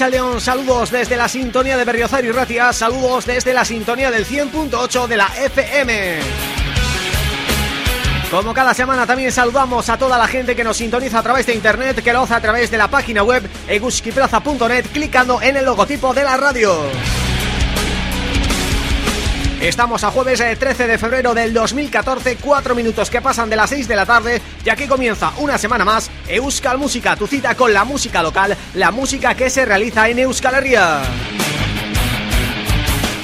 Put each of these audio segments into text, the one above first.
Racha León, saludos desde la sintonía de Berriozar y Ratia, saludos desde la sintonía del 100.8 de la FM. Como cada semana también saludamos a toda la gente que nos sintoniza a través de internet, que lo hace a través de la página web eguskiplaza.net clicando en el logotipo de la radio. Estamos a jueves 13 de febrero del 2014, cuatro minutos que pasan de las 6 de la tarde y aquí comienza una semana más Euskal Música, tu cita con la música local, la música que se realiza en Euskal Herria.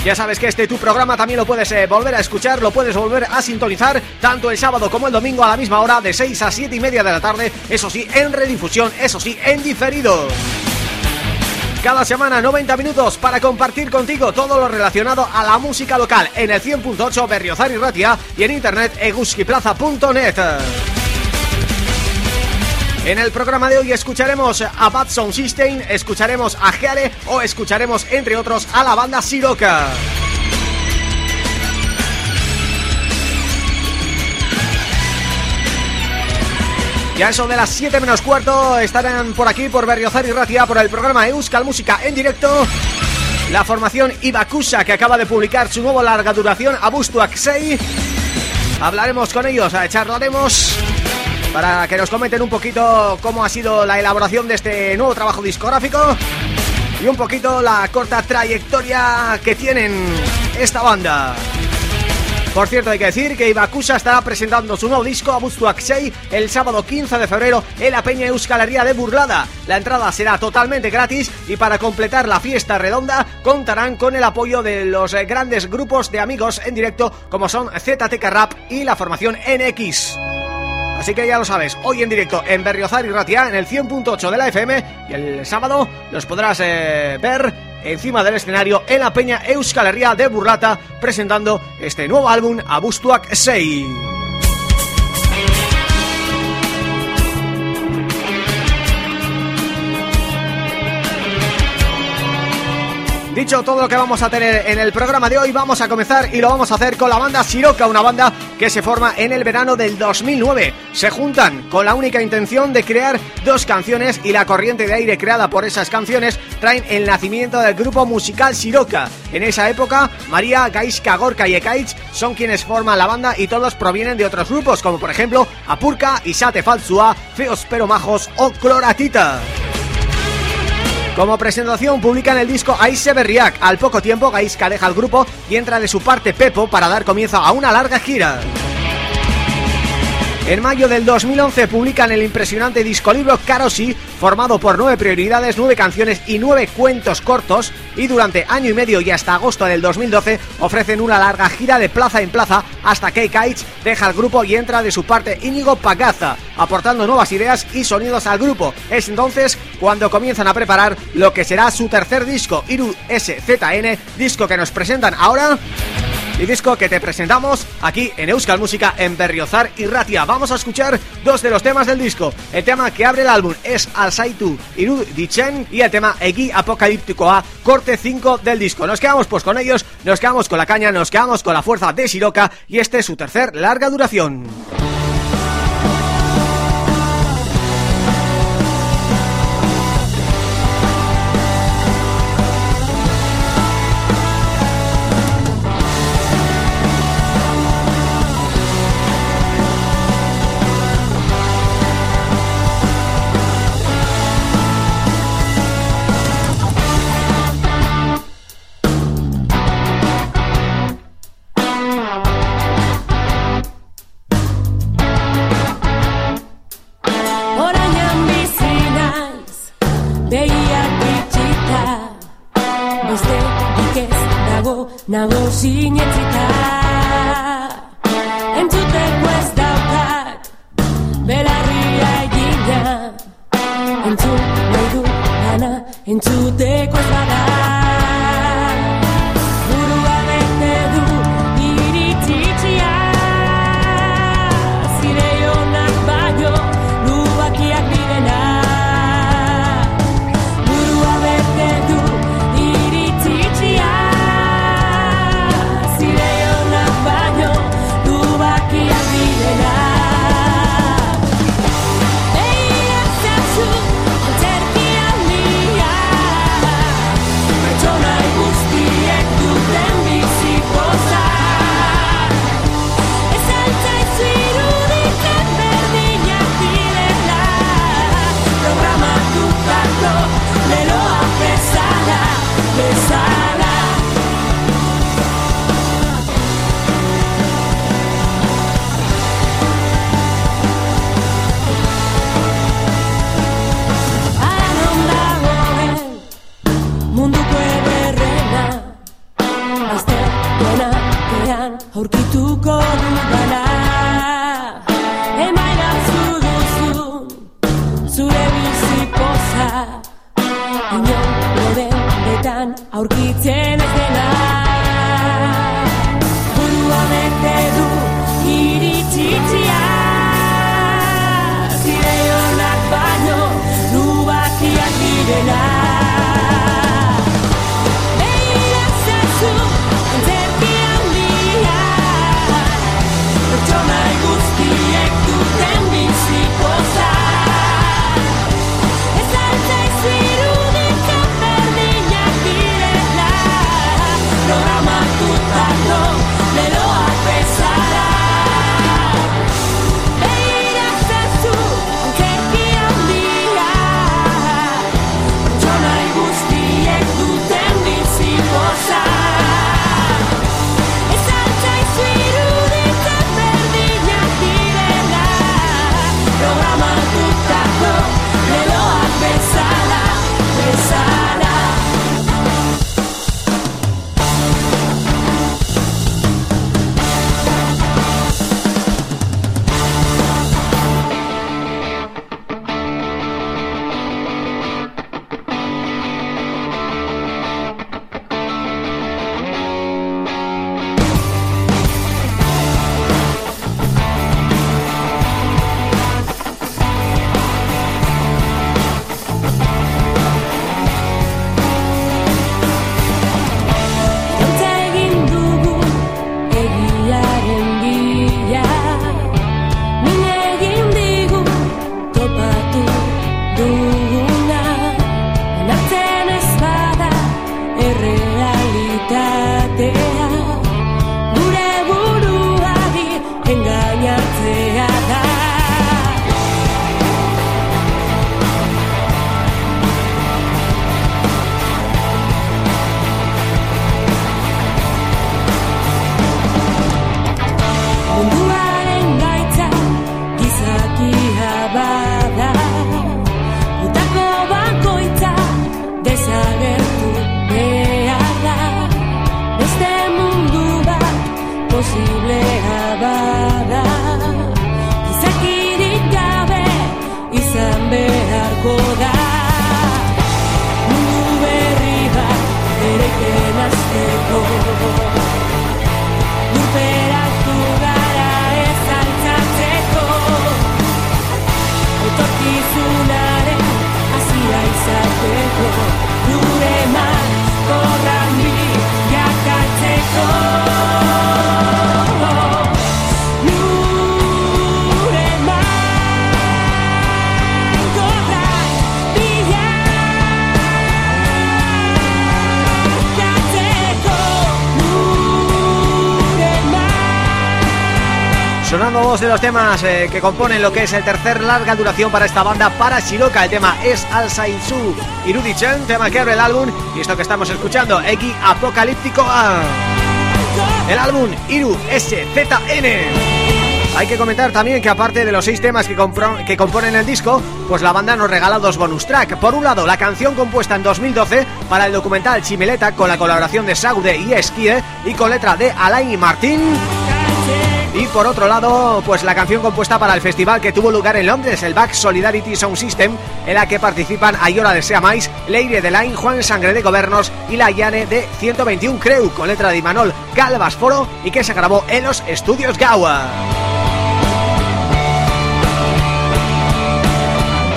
Ya sabes que este tu programa también lo puedes eh, volver a escuchar, lo puedes volver a sintonizar tanto el sábado como el domingo a la misma hora de 6 a 7 y media de la tarde, eso sí, en redifusión, eso sí, en diferido. Cada semana 90 minutos para compartir contigo todo lo relacionado a la música local en el 100.8 Berriozar y Ratia y en internet eguskiplaza.net. En el programa de hoy escucharemos a Bad Sound System, escucharemos a Geale o escucharemos entre otros a la banda Siroca. Ya eso de las 7 menos cuarto estarán por aquí, por Berriozar y Ratia, por el programa Euskal Música en directo. La formación Ibakusa, que acaba de publicar su nuevo larga duración, Abustu Axei. Hablaremos con ellos, charlaremos para que nos comenten un poquito cómo ha sido la elaboración de este nuevo trabajo discográfico y un poquito la corta trayectoria que tienen esta banda. Por cierto, hay que decir que Ibakusa estará presentando su nuevo disco Abustu Axei el sábado 15 de febrero en la Peña Euskalería de Burlada. La entrada será totalmente gratis y para completar la fiesta redonda contarán con el apoyo de los grandes grupos de amigos en directo como son ZTK Rap y la formación NX. Así que ya lo sabes, hoy en directo en Berriozar y Ratia en el 100.8 de la FM y el sábado los podrás eh, ver encima del escenario en la Peña Euskal Herria de Burlata presentando este nuevo álbum Abustuak 6. Dicho todo lo que vamos a tener en el programa de hoy, vamos a comenzar y lo vamos a hacer con la banda Siroca, una banda que se forma en el verano del 2009. Se juntan con la única intención de crear dos canciones y la corriente de aire creada por esas canciones traen el nacimiento del grupo musical Siroca. En esa época, María, Gaiska, Gorka y Ekaich son quienes forman la banda y todos provienen de otros grupos, como por ejemplo Apurka, Isate Falsua, Feos Pero Majos o Cloratita. Como presentación publican el disco Aise Berriak. Al poco tiempo Gaiska deja el grupo y entra de su parte Pepo para dar comienzo a una larga gira. En mayo del 2011 publican el impresionante discolibro Karosi, formado por nueve prioridades, nueve canciones y nueve cuentos cortos, y durante año y medio y hasta agosto del 2012 ofrecen una larga gira de plaza en plaza hasta que Kaich deja el grupo y entra de su parte Íñigo Pagaza, aportando nuevas ideas y sonidos al grupo. Es entonces cuando comienzan a preparar lo que será su tercer disco, Iru SZN, disco que nos presentan ahora y disco que te presentamos aquí en Euskal Música en Berriozar y Ratia. Vamos a escuchar dos de los temas del disco. El tema que abre el álbum es Alsaitu Iru Dichen y el tema Egi Apocalíptico A, corte 5 del disco. Nos quedamos pues con ellos, nos quedamos con la caña, nos quedamos con la fuerza de Siroca y este es su tercer larga duración. sozinha. Los temas eh, que componen lo que es el tercer larga duración para esta banda para Shiroka. El tema es Alsa Insu Chen, tema que abre el álbum y esto que estamos escuchando, X Apocalíptico A. El álbum Iru SZN. Hay que comentar también que aparte de los seis temas que, que, componen el disco, pues la banda nos regala dos bonus track. Por un lado, la canción compuesta en 2012 para el documental Chimeleta con la colaboración de Saude y Esquie y con letra de Alain y Martín. Por otro lado, pues la canción compuesta para el festival que tuvo lugar en Londres, el Back Solidarity Sound System, en la que participan Ayora de Seamais, Leire de Line, Juan Sangre de Gobernos y la Yane de 121 Creu, con letra de Imanol Galvas Foro y que se grabó en los estudios Gawa.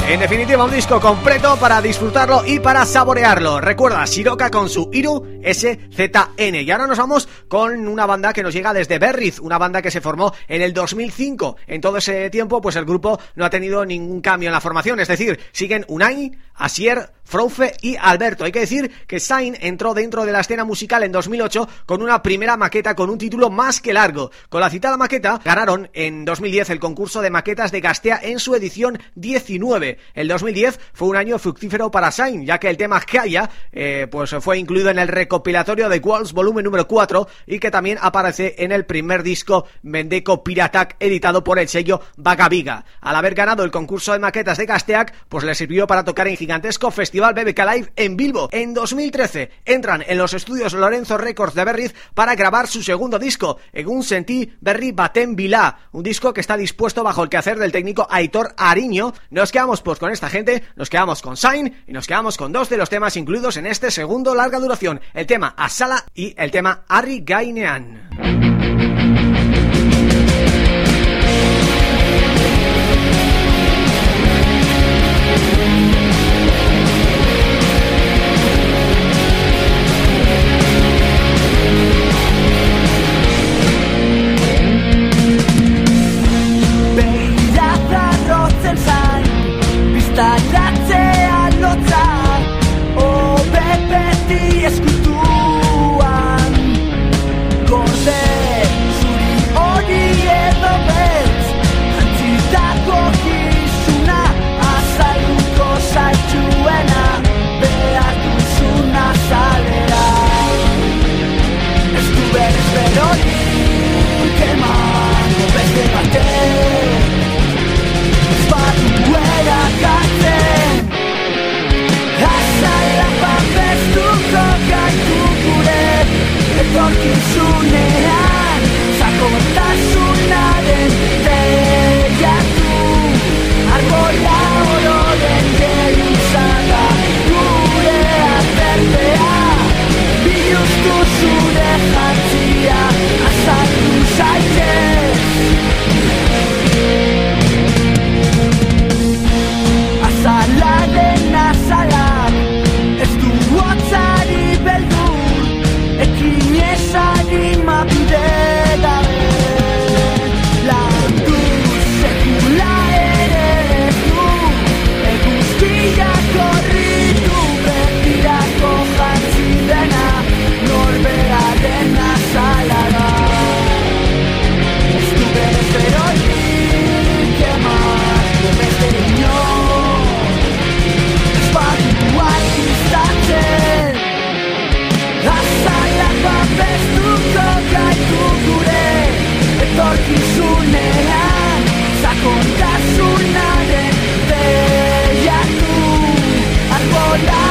En definitiva, un disco completo para disfrutarlo y para saborearlo. Recuerda, Shiroka con su Iru SZN. Y ahora nos vamos con una banda que nos llega desde Berriz, una banda que se formó en el 2005. En todo ese tiempo, pues el grupo no ha tenido ningún cambio en la formación, es decir, siguen Unai, Asier, Froufe y Alberto. Hay que decir que Sain entró dentro de la escena musical en 2008 con una primera maqueta con un título más que largo. Con la citada maqueta ganaron en 2010 el concurso de maquetas de Gastea en su edición 19. El 2010 fue un año fructífero para Sain, ya que el tema Kaya eh, pues fue incluido en el recopilatorio de Walls volumen número 4 y que también aparece en el primer disco Mendeco Piratac editado por el sello Vagaviga. Al haber ganado el concurso de maquetas de Gasteac, pues le sirvió para tocar en gigantesco festival Festival BBK Live en Bilbo. En 2013 entran en los estudios Lorenzo Records de Berriz para grabar su segundo disco, un Sentí Berri Baten Vilá, un disco que está dispuesto bajo el quehacer del técnico Aitor Ariño. Nos quedamos pues con esta gente, nos quedamos con Sign y nos quedamos con dos de los temas incluidos en este segundo larga duración, el tema Asala y el tema Ari Gainean. etorkizunean suene la sacoda su nada desde Gure no Biluztu zure jantzia isa la sola.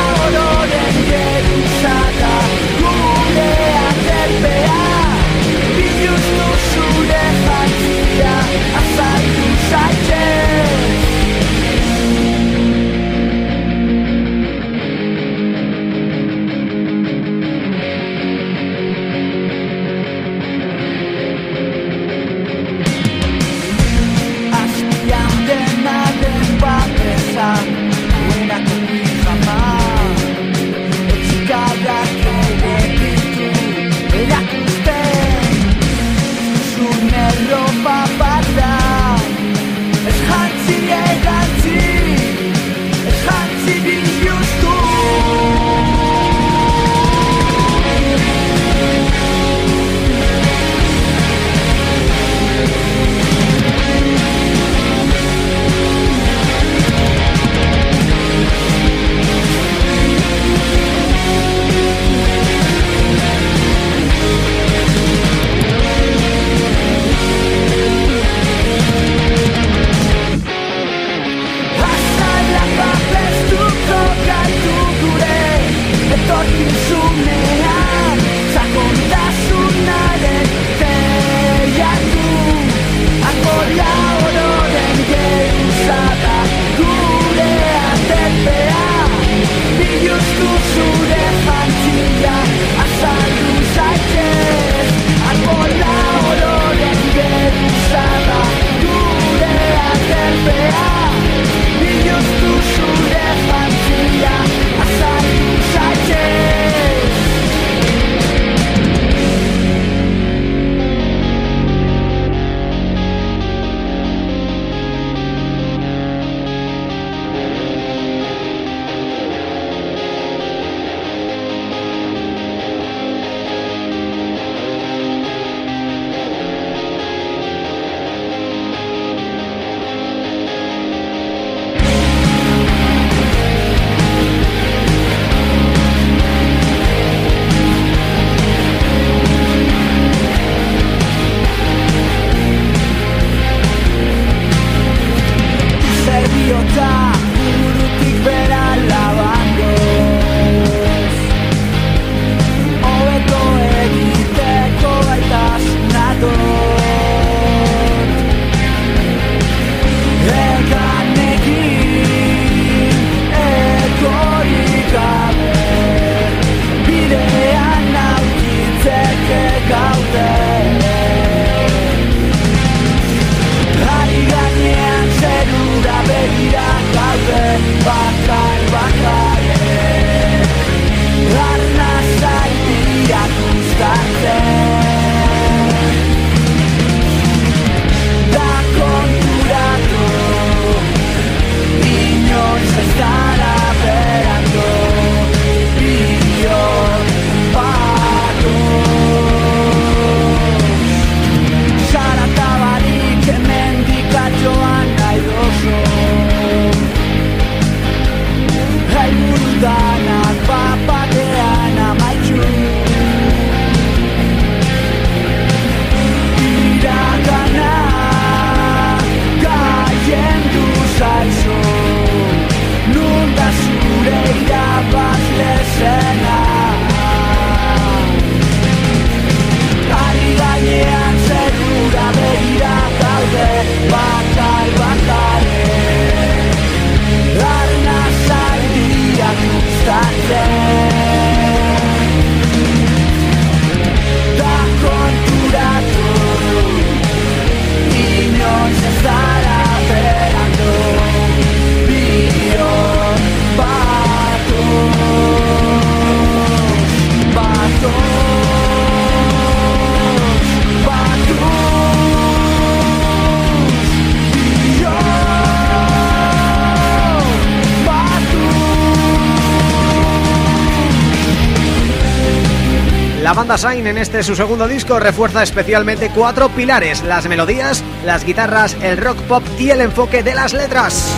Este su segundo disco refuerza especialmente cuatro pilares, las melodías, las guitarras, el rock pop y el enfoque de las letras.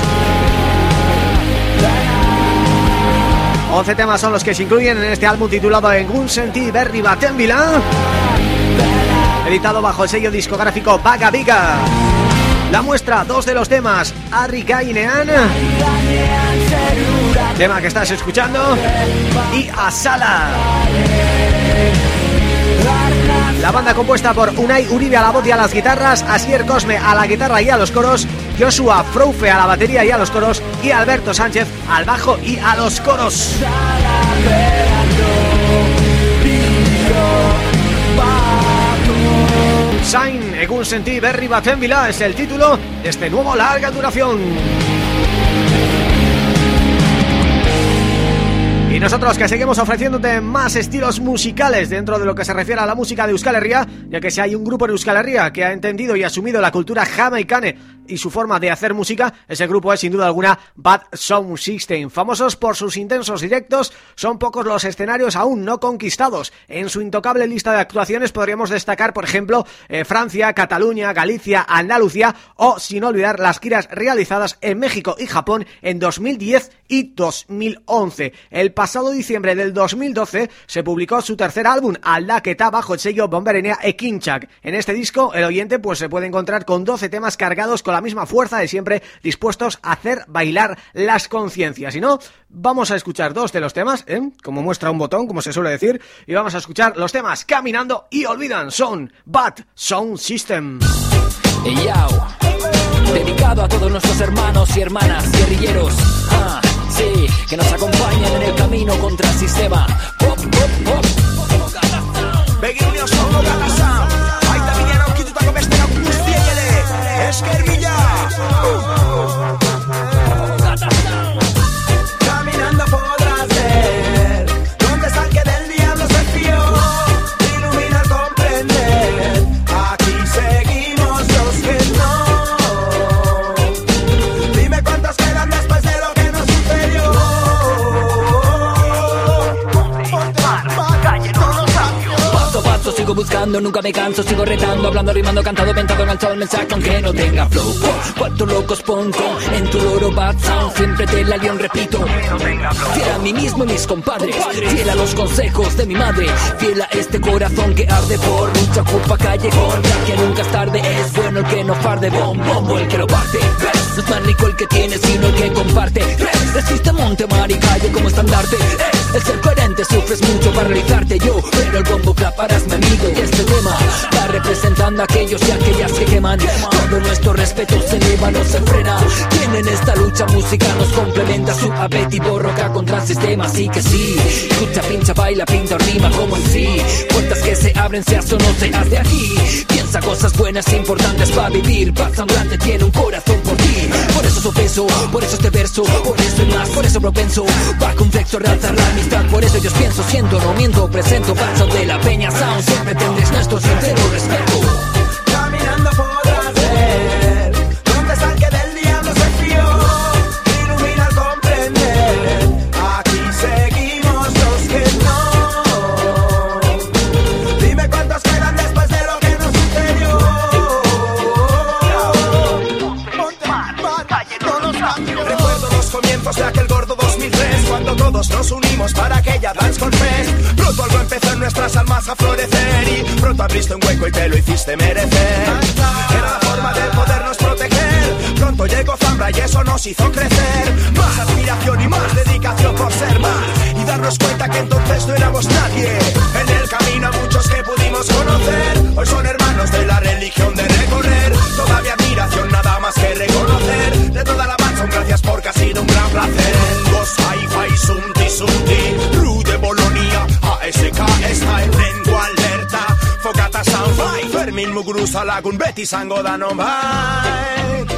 11 temas son los que se incluyen en este álbum titulado En senti Berri Batenvila Editado bajo el sello discográfico Vaga Viga La muestra, dos de los temas Arrika Inean Tema que estás escuchando Y Asala la banda compuesta por Unai Uribe a la voz y a las guitarras, Asier Cosme a la guitarra y a los coros, Joshua Froufe a la batería y a los coros y Alberto Sánchez al bajo y a los coros. Sain Egun Senti Berri Batenvila es el título de este nuevo larga duración. Y nosotros que seguimos ofreciéndote más estilos musicales dentro de lo que se refiere a la música de Euskal Herria, ya que si hay un grupo en Euskal Herria que ha entendido y asumido la cultura jamaicane y su forma de hacer música, ese grupo es sin duda alguna Bad Sound System. Famosos por sus intensos directos, son pocos los escenarios aún no conquistados. En su intocable lista de actuaciones podríamos destacar, por ejemplo, eh, Francia, Cataluña, Galicia, Andalucía o, sin olvidar, las giras realizadas en México y Japón en 2010 y 2011. El pasado diciembre del 2012 se publicó su tercer álbum, está bajo el sello Bomberenea e Kinchak. En este disco, el oyente pues se puede encontrar con 12 temas cargados con la misma fuerza de siempre, dispuestos a hacer bailar las conciencias. Y no, vamos a escuchar dos de los temas, ¿eh? como muestra un botón, como se suele decir, y vamos a escuchar los temas Caminando y Olvidan, son Bad Sound System. dedicado a todos nuestros hermanos y hermanas guerrilleros. Ah que nos acompañan en el camino contra el sistema. Pop, pop, pop. Solo buscando, nunca me canso, sigo retando, hablando, rimando, cantado, ventado en el mensaje aunque no tenga flow. Cuatro locos pongo en tu loro bad sound, siempre te la león, repito. Fiel a mí mismo y mis compadres, fiel a los consejos de mi madre, fiel a este corazón que arde por lucha, culpa, callejón, ya que nunca es tarde, es bueno el que no farde, bom, bombo el que lo parte. No es más rico el que tiene, sino el que comparte. Resiste monte, mar y calle como estandarte. El ser coherente sufres mucho para realizarte yo, pero el bombo claparás mi amigo y este tema va representando a aquellos y aquellas que queman. Todo nuestro respeto se eleva, no se frena. Quien en esta lucha musical nos complementa su apetito roca contra el sistema, así que sí. Escucha, pincha, baila, pinta, rima como en sí. Puertas que se abren, seas o no seas de aquí. Piensa cosas buenas, importantes para vivir. Grande, tiene un corazón por ti. Por eso su peso, por eso este verso, por eso y más, por eso propenso. Va con flexo, la por eso yo pienso, siento, no miento, presento, paso de la peña sound siempre tendréis nuestro sincero respeto. Caminando podrás ver dónde está que del diablo se fió. Ilumina al comprender. Aquí seguimos los que no. Dime cuántos quedan después de lo que nos sucedió. Recuerdo los comienzos de aquel gordo 2003 cuando todos nos unimos para aquella dance con fest. Pronto algo empezó en nuestras almas a florecer y pronto abriste un hueco y te lo hiciste merecer. Era la forma de podernos proteger. Pronto llegó Zambra y eso nos hizo crecer. Más aspiración y más dedicación por ser más y darnos cuenta que entonces no éramos nadie. En el camino a muchos que pudimos conocer, hoy son hermanos de la religión de recorrer. Toda mi admiración, nada más que reconocer. De toda la mancha, gracias porque ha sido un gran placer. Dos hi-fi, gurusalagun beti izango da non bai.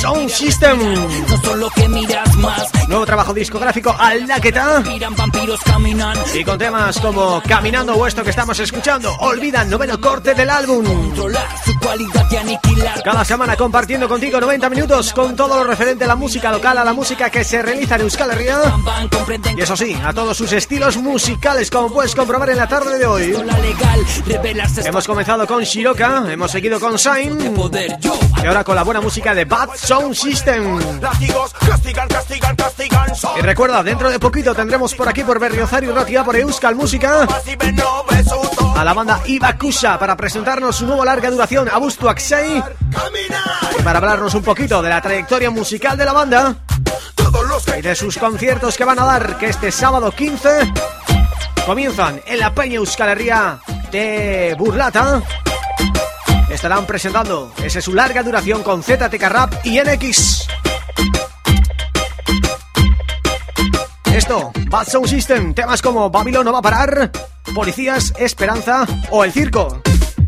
Sound System. Nuevo trabajo discográfico vampiros caminan. Y con temas como Caminando o esto que estamos escuchando, Olvida, noveno corte del álbum. Controlar su cualidad y aniquilar. Cada semana compartiendo contigo 90 minutos con todo lo referente a la música local, a la música que se realiza en Euskal Herria. Y eso sí, a todos sus estilos musicales, como puedes comprobar en la tarde de hoy. Hemos comenzado con Shiroka, hemos seguido con yo. y ahora con la buena música de Bad Sound System. Y recuerda, dentro de poquito tendremos por aquí por Berriozar y Ratia por Euskal Música a la banda Ibakusha para presentarnos su nuevo larga duración Abustu Aksei Caminar. y para hablarnos un poquito de la trayectoria musical de la banda y de sus conciertos que van a dar que este sábado 15 comienzan en la Peña Euskal de Burlata estarán presentando esa es su larga duración con ZTK Rap y NX esto, Bad Sound System, temas como Babylon no va a parar, Policías, Esperanza o El Circo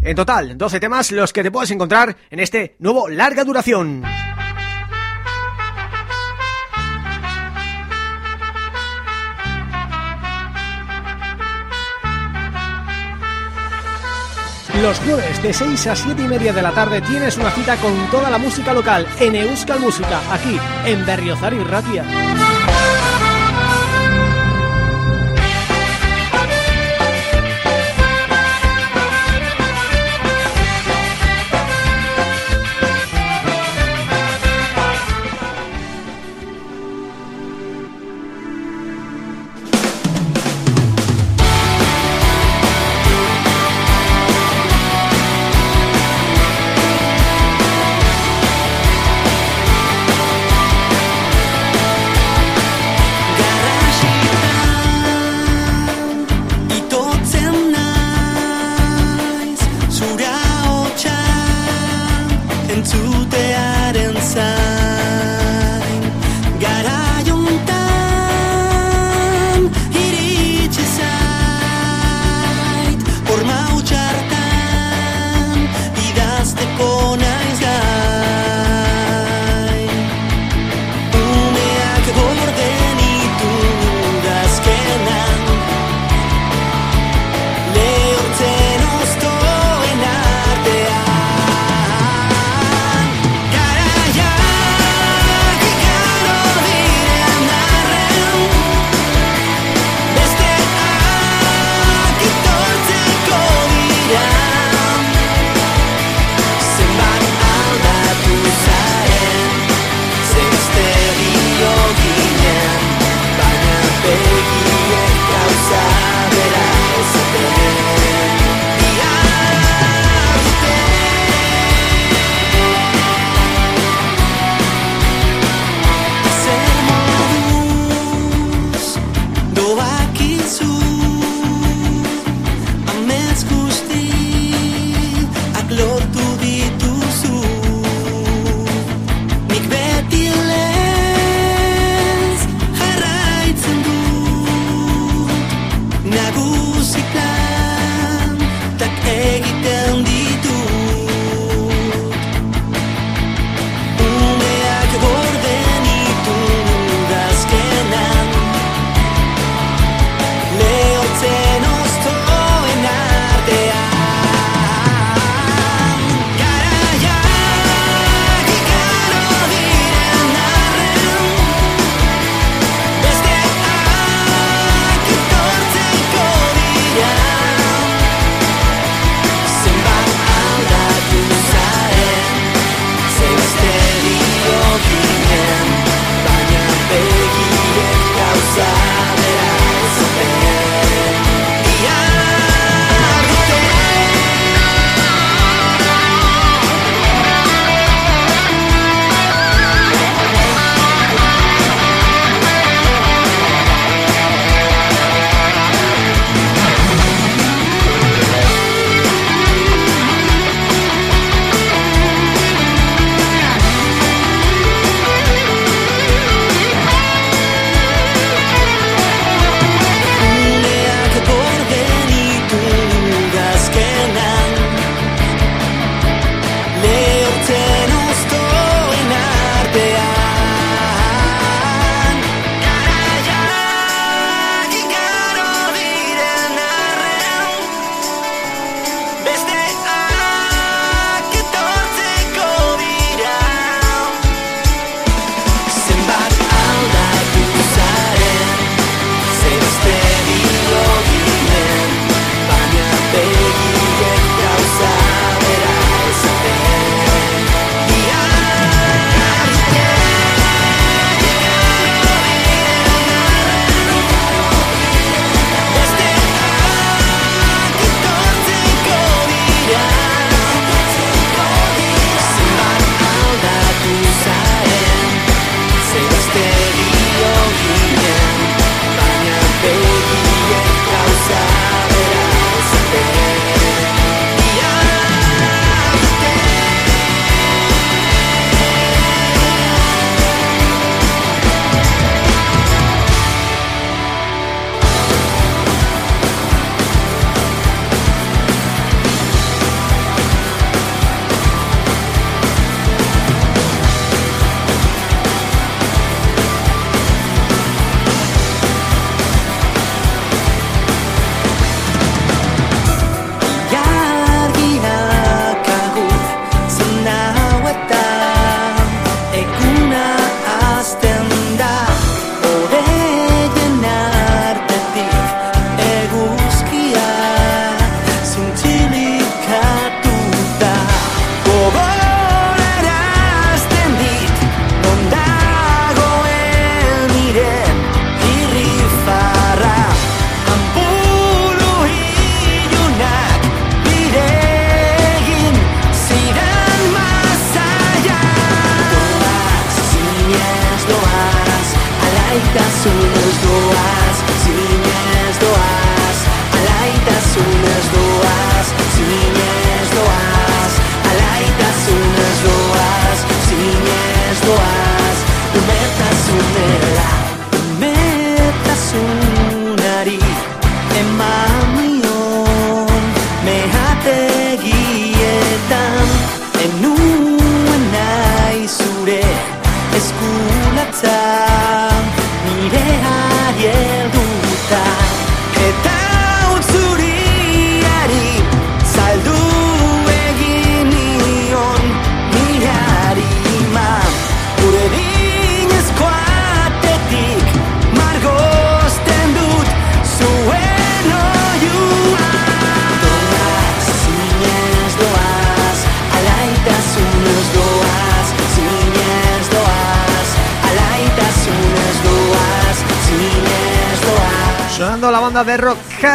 en total, 12 temas los que te puedes encontrar en este nuevo larga duración Los jueves de 6 a 7 y media de la tarde tienes una cita con toda la música local en Euskal Música, aquí en Berriozar y Ratia.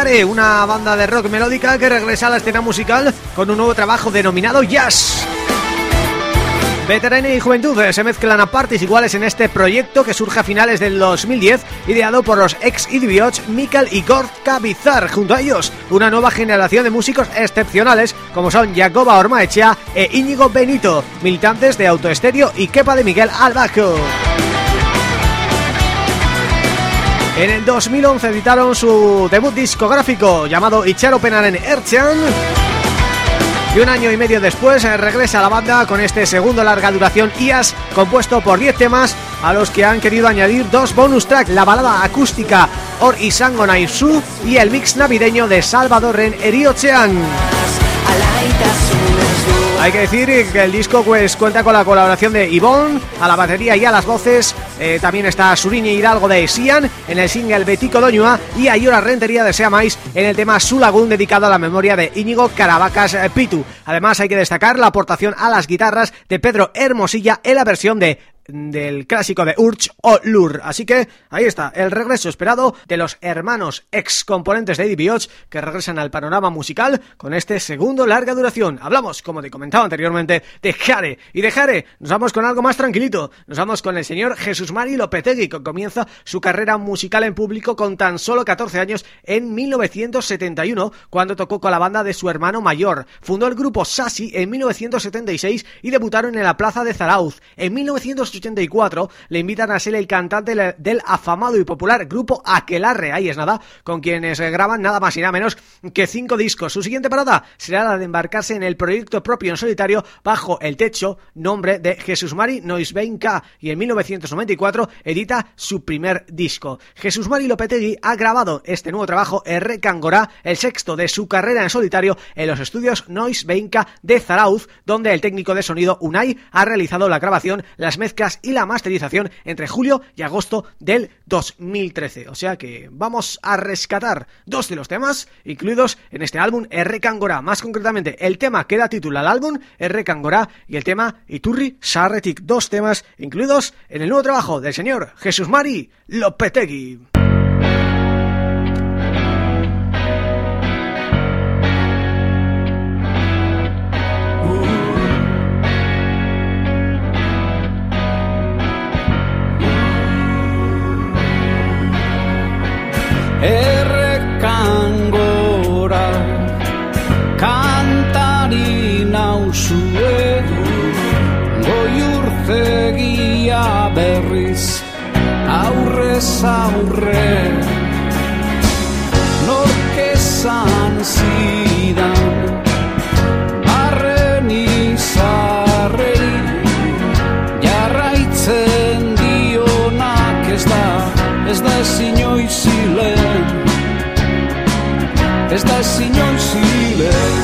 Una banda de rock melódica que regresa a la escena musical con un nuevo trabajo denominado Jazz. Veterana y juventud se mezclan a partes iguales en este proyecto que surge a finales del 2010, ideado por los ex Idiots Mikal y Gorka Bizar. Junto a ellos, una nueva generación de músicos excepcionales como son Jacoba Ormaechea e Íñigo Benito, militantes de Autoestéreo y Kepa de Miguel Albaco. En el 2011 editaron su debut discográfico llamado Icharo Penaren Erchan y un año y medio después eh, regresa a la banda con este segundo larga duración IAS compuesto por 10 temas a los que han querido añadir dos bonus tracks, la balada acústica Or Isango Naisu y el mix navideño de Salvador Ren Eriochean. Hay que decir que el disco pues cuenta con la colaboración de Ivonne a la batería y a las voces. Eh, también está Suriñe Hidalgo de Sian en el single Betico Doñua y Ayora Rentería de Seamais en el tema Sulagún dedicado a la memoria de Íñigo Caravacas Pitu. Además hay que destacar la aportación a las guitarras de Pedro Hermosilla en la versión de del clásico de Urch o Lur. Así que ahí está, el regreso esperado de los hermanos ex componentes de Eddie que regresan al panorama musical con este segundo larga duración. Hablamos, como te comentaba anteriormente, de Jare. Y de Jare nos vamos con algo más tranquilito. Nos vamos con el señor Jesús Mari Lopetegui, que comienza su carrera musical en público con tan solo 14 años en 1971, cuando tocó con la banda de su hermano mayor. Fundó el grupo Sassi en 1976 y debutaron en la Plaza de Zarauz. En 1980 le invitan a ser el cantante del afamado y popular grupo Aquelarre, ahí es nada, con quienes graban nada más y nada menos que cinco discos. Su siguiente parada será la de embarcarse en el proyecto propio en solitario bajo el techo, nombre de Jesús Mari Noisbein-K y en 1994 edita su primer disco. Jesús Mari Lopetegui ha grabado este nuevo trabajo R. Cangorá, el sexto de su carrera en solitario en los estudios Noisbein-K de Zarauz, donde el técnico de sonido Unai ha realizado la grabación, las mezclas y la masterización entre julio y agosto del 2013. O sea que vamos a rescatar dos de los temas incluidos en este álbum R. Cangora. Más concretamente, el tema que da título al álbum R. Cangora y el tema Iturri Sarretic. Dos temas incluidos en el nuevo trabajo del señor Jesús Mari Lopetegui. errekangora kantari nausue goi urtegia berriz aurrez aurre. Norkezan zin esta signor Sile Salto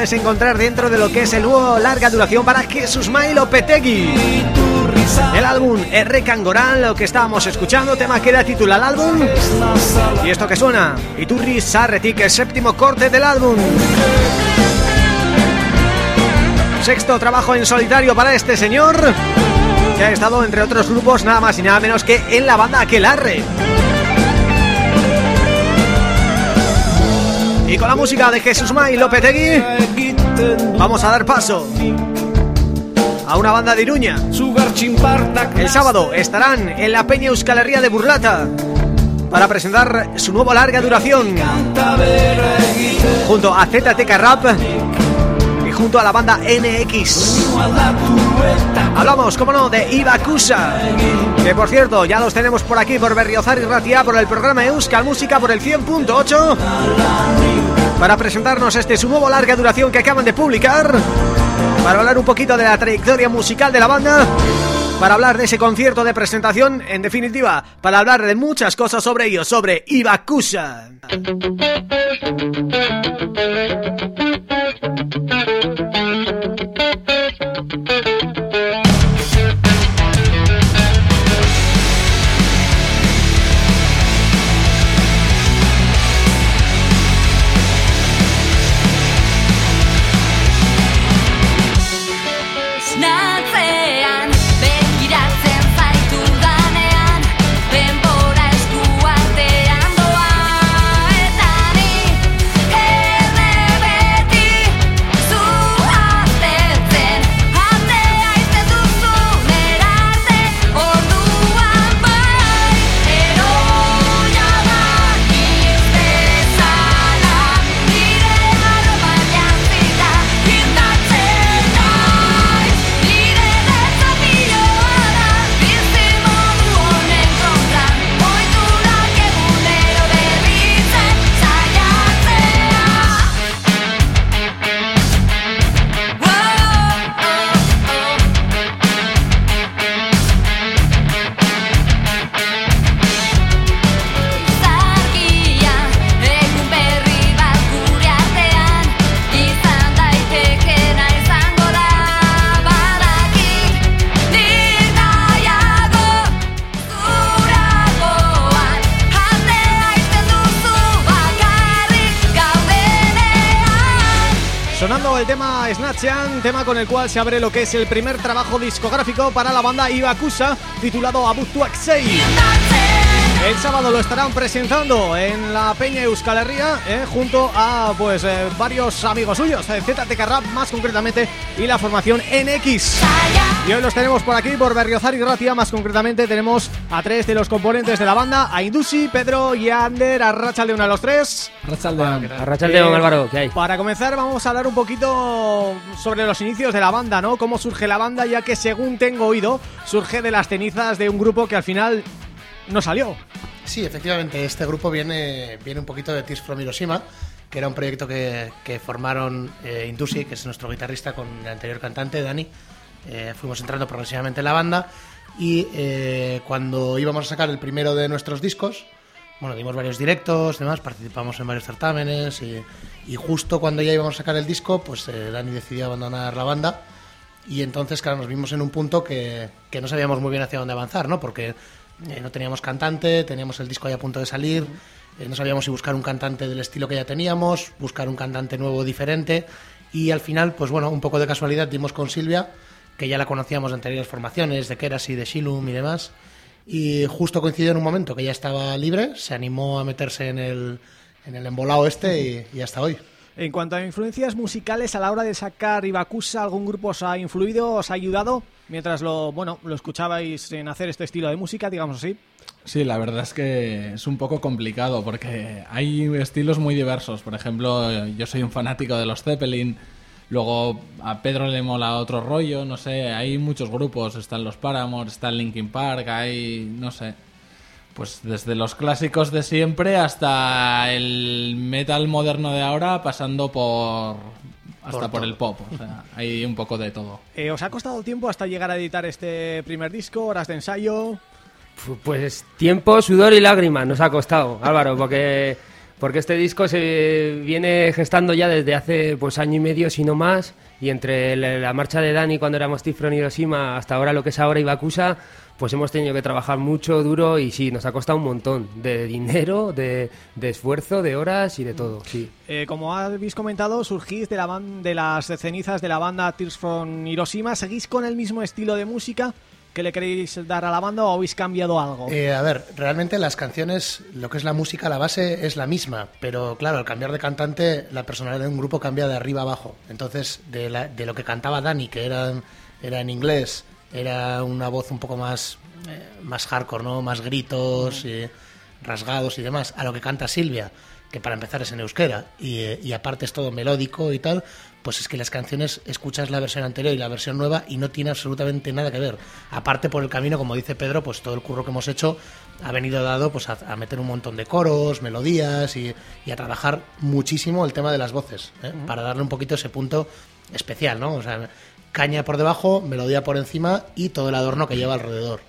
puedes encontrar dentro de lo que es el nuevo larga duración para Jesús Mailo Petegui. El álbum R. Cangorán, lo que estábamos escuchando, tema que da título al álbum. Y esto que suena, Iturri Sarretik, el séptimo corte del álbum. Sexto trabajo en solitario para este señor, que ha estado entre otros grupos nada más y nada menos que en la banda Aquelarre. Y con la música de Jesús May Lopetegui Vamos a dar paso A una banda de Iruña. El sábado estarán en la Peña Euskal de Burlata Para presentar su nuevo larga duración Junto a ZTK Rap junto a la banda NX. Hablamos, como no, de Ibakusa, que por cierto, ya los tenemos por aquí, por Berriozar y Ratia, por el programa Euskal Música, por el 100.8, para presentarnos este su nuevo larga duración que acaban de publicar, para hablar un poquito de la trayectoria musical de la banda, para hablar de ese concierto de presentación, en definitiva, para hablar de muchas cosas sobre ellos, sobre Ibakusa. El Tema con el cual se abre lo que es el primer trabajo discográfico para la banda Ibakusa, titulado Abutu Axei. El sábado lo estarán presentando en la Peña Euskal Herria eh, junto a pues eh, varios amigos suyos, eh, ZTK Rap más concretamente y la formación NX. Y hoy los tenemos por aquí, por Berriozar y Ratia, más concretamente tenemos a tres de los componentes de la banda, a Indusi, Pedro y a Ander, a Rachel de uno de los tres. Arrachaldeón, Eh, Álvaro, ¿qué hay? Para comenzar vamos a hablar un poquito sobre los inicios de la banda, ¿no? Cómo surge la banda, ya que según tengo oído, surge de las cenizas de un grupo que al final no salió. Sí, efectivamente, este grupo viene, viene un poquito de Tears from Hiroshima, que era un proyecto que, que formaron eh, Indusi, que es nuestro guitarrista, con el anterior cantante, Dani. Eh, fuimos entrando progresivamente en la banda y eh, cuando íbamos a sacar el primero de nuestros discos, bueno, dimos varios directos, demás, participamos en varios certámenes y, justo cuando ya íbamos a sacar el disco, pues eh, Dani decidió abandonar la banda y entonces, claro, nos vimos en un punto que, que no sabíamos muy bien hacia dónde avanzar, ¿no? Porque eh, no teníamos cantante, teníamos el disco ya a punto de salir, eh, no sabíamos si buscar un cantante del estilo que ya teníamos, buscar un cantante nuevo diferente y al final, pues bueno, un poco de casualidad dimos con Silvia, que ya la conocíamos de anteriores formaciones, de Keras y de Shilum y demás, y justo coincidió en un momento que ya estaba libre, se animó a meterse en el, en el embolado este y, y hasta hoy. En cuanto a influencias musicales, a la hora de sacar Ibakusa, ¿algún grupo os ha influido, os ha ayudado? Mientras lo bueno lo escuchabais en hacer este estilo de música, digamos así. Sí, la verdad es que es un poco complicado porque hay estilos muy diversos. Por ejemplo, yo soy un fanático de los Zeppelin. Luego a Pedro le mola otro rollo, no sé, hay muchos grupos, están los Paramore, está Linkin Park, hay, no sé, pues desde los clásicos de siempre hasta el metal moderno de ahora, pasando por hasta Por por, el pop, o sea, hay un poco de todo. Eh, ¿Os ha costado tiempo hasta llegar a editar este primer disco, horas de ensayo? Pues tiempo, sudor y lágrimas nos ha costado, Álvaro, porque, porque este disco se viene gestando ya desde hace pues año y medio, si no más, y entre la, la marcha de Dani cuando éramos Tifron y Hiroshima hasta ahora lo que es ahora Ibakusa, pues hemos tenido que trabajar mucho, duro, y sí, nos ha costado un montón de dinero, de, de esfuerzo, de horas y de todo, sí. Eh, como habéis comentado, surgís de, la de las cenizas de la banda Tears from Hiroshima. ¿Seguís con el mismo estilo de música que le queréis dar a la banda o habéis cambiado algo? Eh, a ver, realmente las canciones, lo que es la música, la base es la misma, pero claro, al cambiar de cantante, la personalidad de un grupo cambia de arriba a abajo. Entonces, de, la- de lo que cantaba Dani, que era, era en inglés, era una voz un poco más, eh, más hardcore, ¿no? Más gritos, y rasgados y demás, a lo que canta Silvia, que para empezar es en euskera, y, eh, y aparte es todo melódico y tal, pues es que las canciones escuchas la versión anterior y la versión nueva y no tiene absolutamente nada que ver. Aparte por el camino, como dice Pedro, pues todo el curro que hemos hecho ha venido dado pues a, a meter un montón de coros, melodías y, y a trabajar muchísimo el tema de las voces, ¿eh? para darle un poquito ese punto especial, ¿no? O sea, caña por debajo, melodía por encima y todo el adorno que lleva alrededor.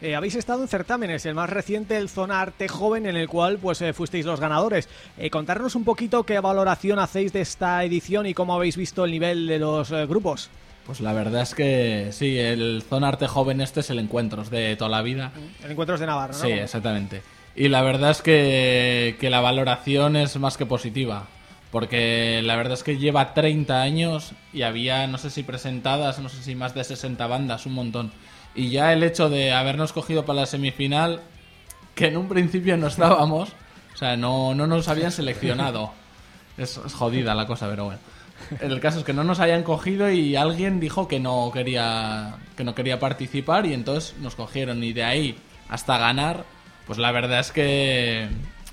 Eh, habéis estado en certámenes, el más reciente, el Zona Arte Joven, en el cual pues eh, fuisteis los ganadores. Eh, contarnos un poquito qué valoración hacéis de esta edición y cómo habéis visto el nivel de los eh, grupos. Pues la verdad es que sí, el Zona Arte Joven este es el encuentro, es de toda la vida. El Encuentros de Navarra, ¿no? Sí, exactamente. Y la verdad es que, que la valoración es más que positiva. Porque la verdad es que lleva 30 años y había, no sé si presentadas, no sé si más de 60 bandas, un montón. Y ya el hecho de habernos cogido para la semifinal, que en un principio no estábamos, o sea, no, no nos habían seleccionado. Es, jodida la cosa, pero bueno. El caso es que no nos hayan cogido y alguien dijo que no quería que no quería participar y entonces nos cogieron y de ahí hasta ganar, pues la verdad es que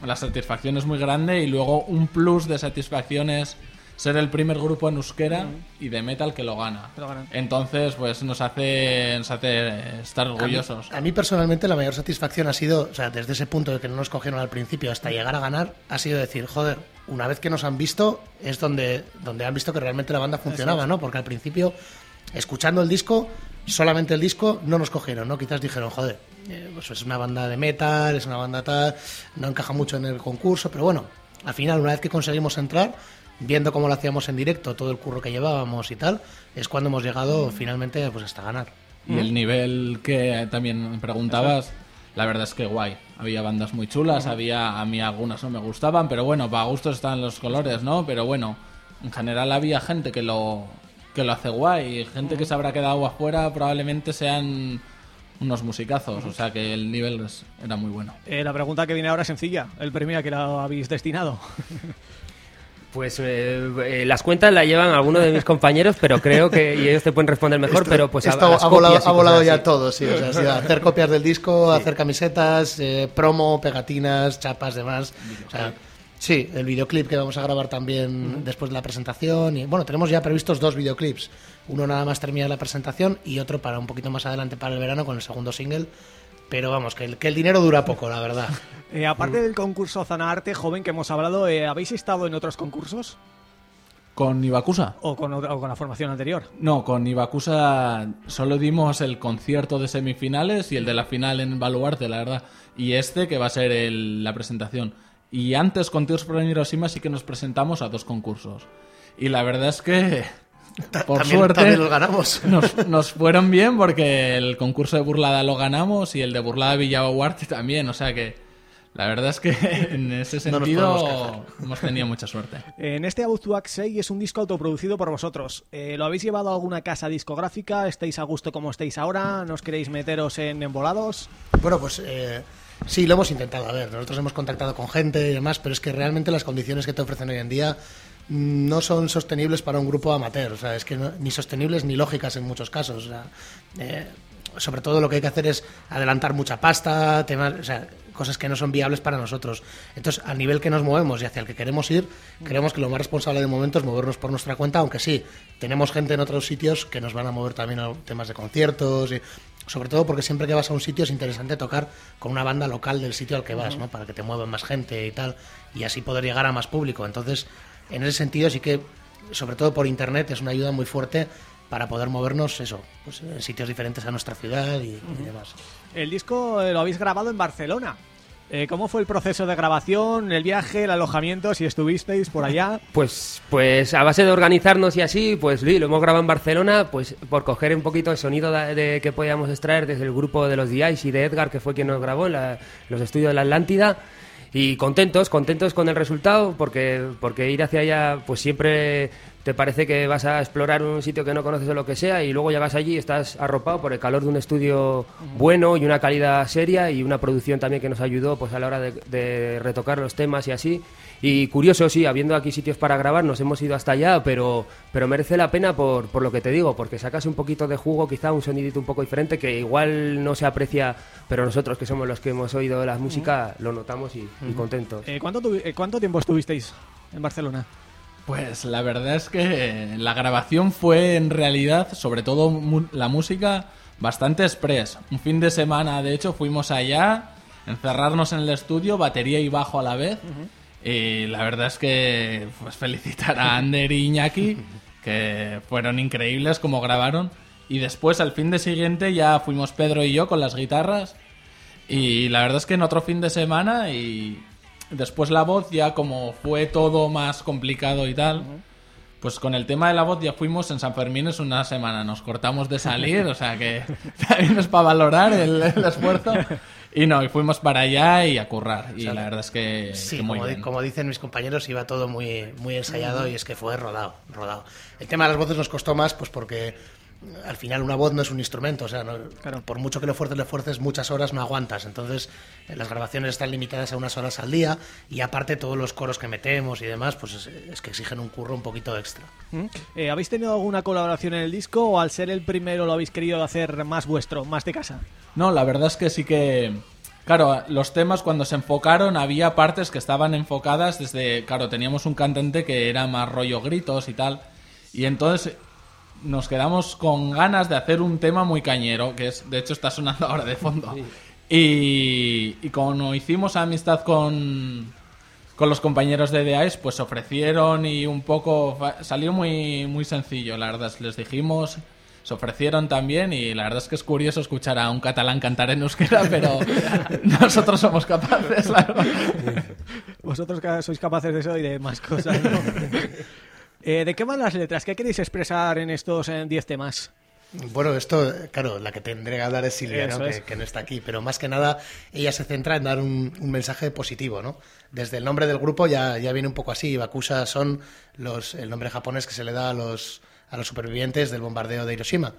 la satisfacción es muy grande y luego un plus de satisfacción es ser el primer grupo en euskera y de metal que lo gana. Lo. Entonces, pues nos hace, nos hace estar orgullosos. A mí personalmente la mayor satisfacción ha sido, o sea, desde ese punto de que no nos cogieron al principio hasta llegar a ganar, ha sido decir, joder, una vez que nos han visto es donde, donde han visto que realmente la banda funcionaba, ¿no? Porque al principio, escuchando el disco, solamente el disco, no nos cogieron, ¿no? Quizás dijeron, joder, eh, pues es una banda de metal, es una banda tal, no encaja mucho en el concurso, pero bueno, al final, una vez que conseguimos entrar, viendo cómo lo hacíamos en directo, todo el curro que llevábamos y tal, es cuando hemos llegado finalmente pues hasta ganar. Y el nivel que también preguntabas, la verdad es que guay. Había bandas muy chulas, había a mí algunas no me gustaban, pero bueno, para gustos están los colores, ¿no? Pero bueno, en general había gente que lo, que lo hace guay y gente que se habrá quedado afuera probablemente sean unos musicazos, o sea que el nivel es- era muy bueno. Eh, la pregunta que viene ahora es sencilla. ¿El premio a que lo habéis destinado? Pues eh, eh, las cuentas la llevan algunos de mis compañeros, pero creo que y ellos te pueden responder mejor, Esto- pero pues esto a las ha volado, ha ya así. todo, sí. O sea, sido hacer copias del disco, hacer camisetas, eh, promo, pegatinas, chapas, demás. O sea, sí, el videoclip que vamos a grabar también después de la presentación. Y bueno, tenemos ya previstos dos videoclips. Uno nada más termina la presentación y otro para un poquito más adelante para el verano con el segundo single. Pero vamos, que el, que el dinero dura poco, la verdad. Eh, aparte del concurso Zona Arte joven que hemos hablado, eh, ¿habéis estado en otros concursos? ¿Con Ibakusa? ¿O con, otra- o con la formación anterior? No, con Ibakusa solo dimos el concierto de semifinales y el de la final en Baluarte, la verdad. Y este que va a ser el- la presentación. Y antes con Tears from Hiroshima sí que nos presentamos a dos concursos. Y la verdad es que, por también, suerte, también los ganamos. nos, nos fueron bien porque el concurso de burlada lo ganamos y el de burlada Villaguarte también. O sea que la verdad es que en ese No nos sentido podemos hemos tenido mucha suerte. En este to Act 6 es un disco autoproducido por vosotros. Eh, ¿Lo habéis llevado a alguna casa discográfica? ¿Estáis a gusto como estáis ahora? ¿No os queréis meteros en embolados? Bueno, pues eh, sí, lo hemos intentado. A ver, nosotros hemos contactado con gente y demás, pero es que realmente las condiciones que te ofrecen hoy en día mm, no son sostenibles para un grupo amateur. O sea, es que no- ni sostenibles ni lógicas en muchos casos. Eh, sobre todo lo que hay que hacer es adelantar mucha pasta, temas, o sea, cosas que no son viables para nosotros. Entonces, al nivel que nos movemos y hacia el que queremos ir, creemos que lo más responsable de momento es movernos por nuestra cuenta, aunque sí, tenemos gente en otros sitios que nos van a mover también a temas de conciertos y sobre todo porque siempre que vas a un sitio es interesante tocar con una banda local del sitio al que vas, ¿no? Para que te muevan más gente y tal, y así poder llegar a más público. Entonces, en ese sentido sí que, sobre todo por internet, es una ayuda muy fuerte para poder movernos, eso, pues en sitios diferentes a nuestra ciudad y, y demás. El disco eh, lo habéis grabado en Barcelona. Eh, ¿Cómo fue el proceso de grabación, el viaje, el alojamiento, si estuvisteis por allá? Pues, pues a base de organizarnos y así, pues lo hemos grabado en Barcelona, pues por coger un poquito el sonido de, de- que podíamos extraer desde el grupo de los DIs y de Edgar, que fue quien nos grabó en los estudios de la Atlántida. Y contentos, contentos con el resultado, porque, porque ir hacia allá, pues siempre te parece que vas a explorar un sitio que no conoces o lo que sea, y luego llegas allí y estás arropado por el calor de un estudio bueno y una calidad seria y una producción también que nos ayudó pues a la hora de, de retocar los temas y así. Y curioso, sí, habiendo aquí sitios para grabar, nos hemos ido hasta allá, pero, pero merece la pena por, por lo que te digo, porque sacas un poquito de jugo, quizá un sonidito un poco diferente que igual no se aprecia, pero nosotros que somos los que hemos oído la música lo notamos y, y contentos. Eh, ¿cuánto, eh, ¿Cuánto tiempo estuvisteis en Barcelona? Pues la verdad es que la grabación fue en realidad, sobre todo la música, bastante express. Un fin de semana, de hecho, fuimos allá, encerrarnos en el estudio, batería y bajo a la vez. Y la verdad es que pues felicitar a Ander y Iñaki, que fueron increíbles como grabaron. Y después, al fin de siguiente, ya fuimos Pedro y yo con las guitarras. Y la verdad es que en otro fin de semana y después la voz ya como fue todo más complicado y tal, pues con el tema de la voz ya fuimos en San Fermín es una semana, nos cortamos de salir, o sea que también es para valorar el, el esfuerzo. Y no, y fuimos para allá y a currar. Y la verdad es que, Sí, que muy como, bien. como dicen mis compañeros, iba todo muy, muy ensayado y es que fue rodado, rodado. El tema de las voces nos costó más, pues porque al final una voz no es un instrumento, o sea, no- por mucho que lo fuerces, le fuerces muchas horas no aguantas. Entonces, eh, las grabaciones están limitadas a unas horas al día y aparte todos los coros que metemos y demás, pues es, es que exigen un curro un poquito extra. ¿Mm? Eh, ¿Habéis tenido alguna colaboración en el disco o al ser el primero lo habéis querido hacer más vuestro, más de casa? No, la verdad es que sí que... Claro, los temas cuando se enfocaron había partes que estaban enfocadas desde... Claro, teníamos un cantante que era más rollo gritos y tal. Y entonces nos quedamos con ganas de hacer un tema muy cañero, que es, de hecho está sonando ahora de fondo. Y, y como hicimos amistad con, con los compañeros de The Ice, pues se ofrecieron y un poco salió muy, muy sencillo, la verdad. Les dijimos, se ofrecieron también y la verdad es que es curioso escuchar a un catalán cantar en euskera, pero nosotros somos capaces, la. Vosotros sois capaces de eso y de más cosas, ¿no? Eh, ¿De qué van las letras? ¿Qué queréis expresar en estos eh, 10 temas? Bueno, esto, claro, la que tendré que hablar es Silvia, ¿no? Que, no está aquí, pero más que nada ella se centra en dar un, un mensaje positivo, ¿no? Desde el nombre del grupo ya, ya viene un poco así, Bakusa son los, el nombre japonés que se le da a los, a los supervivientes del bombardeo de Hiroshima,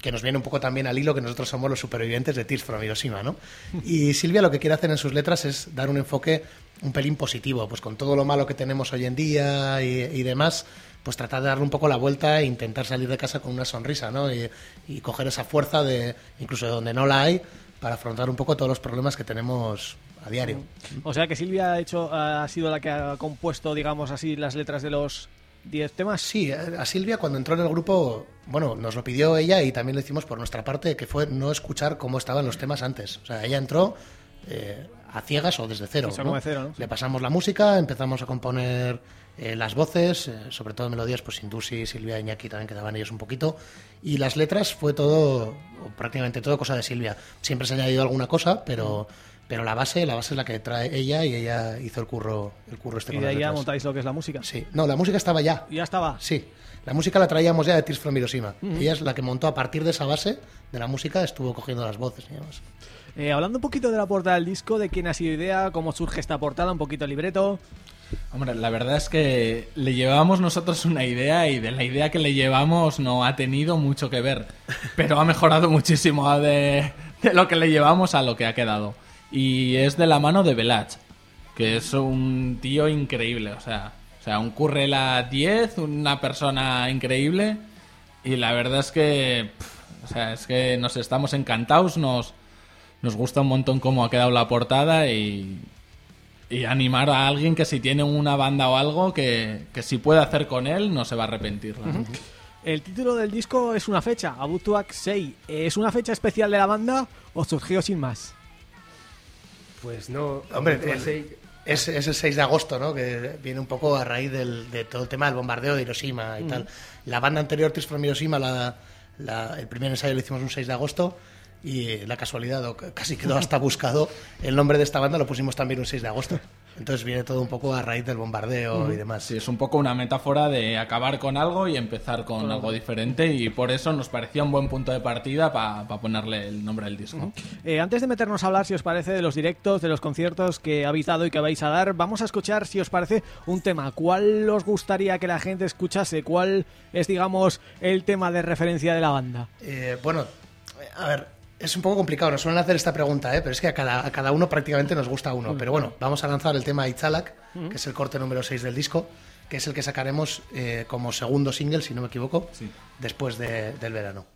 que nos viene un poco también al hilo que nosotros somos los supervivientes de Tears from Hiroshima, ¿no? Y Silvia lo que quiere hacer en sus letras es dar un enfoque un pelín positivo, pues con todo lo malo que tenemos hoy en día y, y demás, pues tratar de darle un poco la vuelta e intentar salir de casa con una sonrisa, ¿no? Y, y coger esa fuerza de, incluso de donde no la hay, para afrontar un poco todos los problemas que tenemos a diario. O sea que Silvia ha hecho ha sido la que ha compuesto, digamos así, las letras de los 10 temas. Sí, a Silvia cuando entró en el grupo, bueno, nos lo pidió ella y también lo hicimos por nuestra parte, que fue no escuchar cómo estaban los temas antes. O sea, ella entró eh, a ciegas o desde cero. ¿no? de cero, ¿no? Le pasamos la música, empezamos a componer eh, las voces, eh, sobre todo melodías, pues Indusi, Silvia, Iñaki también quedaban ellos un poquito. Y las letras fue todo, o prácticamente todo cosa de Silvia. Siempre se ha añadido alguna cosa, pero... Pero la base, la base es la que trae ella y ella hizo el curro, el curro este Y con de ahí ya montáis lo que es la música. Sí, no, la música estaba ya. Ya estaba. Sí, la música la traíamos ya de Tears from Hiroshima. Ella es la que montó a partir de esa base de la música, estuvo cogiendo las voces y demás. Eh, hablando un poquito de la portada del disco, de quién ha sido idea, cómo surge esta portada, un poquito el libreto. Hombre, la verdad es que le llevábamos nosotros una idea y de la idea que le llevamos no ha tenido mucho que ver, pero ha mejorado muchísimo de, lo que le llevamos a lo que ha quedado. Y es de la mano de Belach, que es un tío increíble, o sea, o sea, un currela 10, una persona increíble y la verdad es que o sea, es que nos estamos encantados, nos nos gusta un montón cómo ha quedado la portada y y animar a alguien que si tiene una banda o algo que, que si puede hacer con él no se va a arrepentir. El título del disco es una fecha, Abutuak 6. ¿Es una fecha especial de la banda o surgió sin más? Pues no. Hombre, el- es, es el 6 de agosto, ¿no? Que viene un poco a raíz del- de todo el tema del bombardeo de Hiroshima y tal. La banda anterior, Tears from Hiroshima, la, la- el primer ensayo lo hicimos un 6 de agosto y la casualidad, o casi quedó hasta buscado, el nombre de esta banda lo pusimos también un 6 de agosto. Entonces viene todo un poco a raíz del bombardeo y demás. Sí, es un poco una metáfora de acabar con algo y empezar con algo diferente y por eso nos parecía un buen punto de partida para ponerle el nombre del disco. Eh, antes de meternos a hablar, si os parece, de los directos, de los conciertos que habéis dado y que vais a dar, vamos a escuchar, si os parece, un tema. ¿Cuál os gustaría que la gente escuchase? ¿Cuál es, digamos, el tema de referencia de la banda? Eh, bueno, eh, a ver, es un poco complicado, nos suelen hacer esta pregunta, ¿eh? pero es que a cada, a cada uno prácticamente nos gusta uno. Pero bueno, vamos a lanzar el tema Itzalak, que es el corte número 6 del disco, que es el que sacaremos eh, como segundo single, si no me equivoco, Sí. después de- del verano.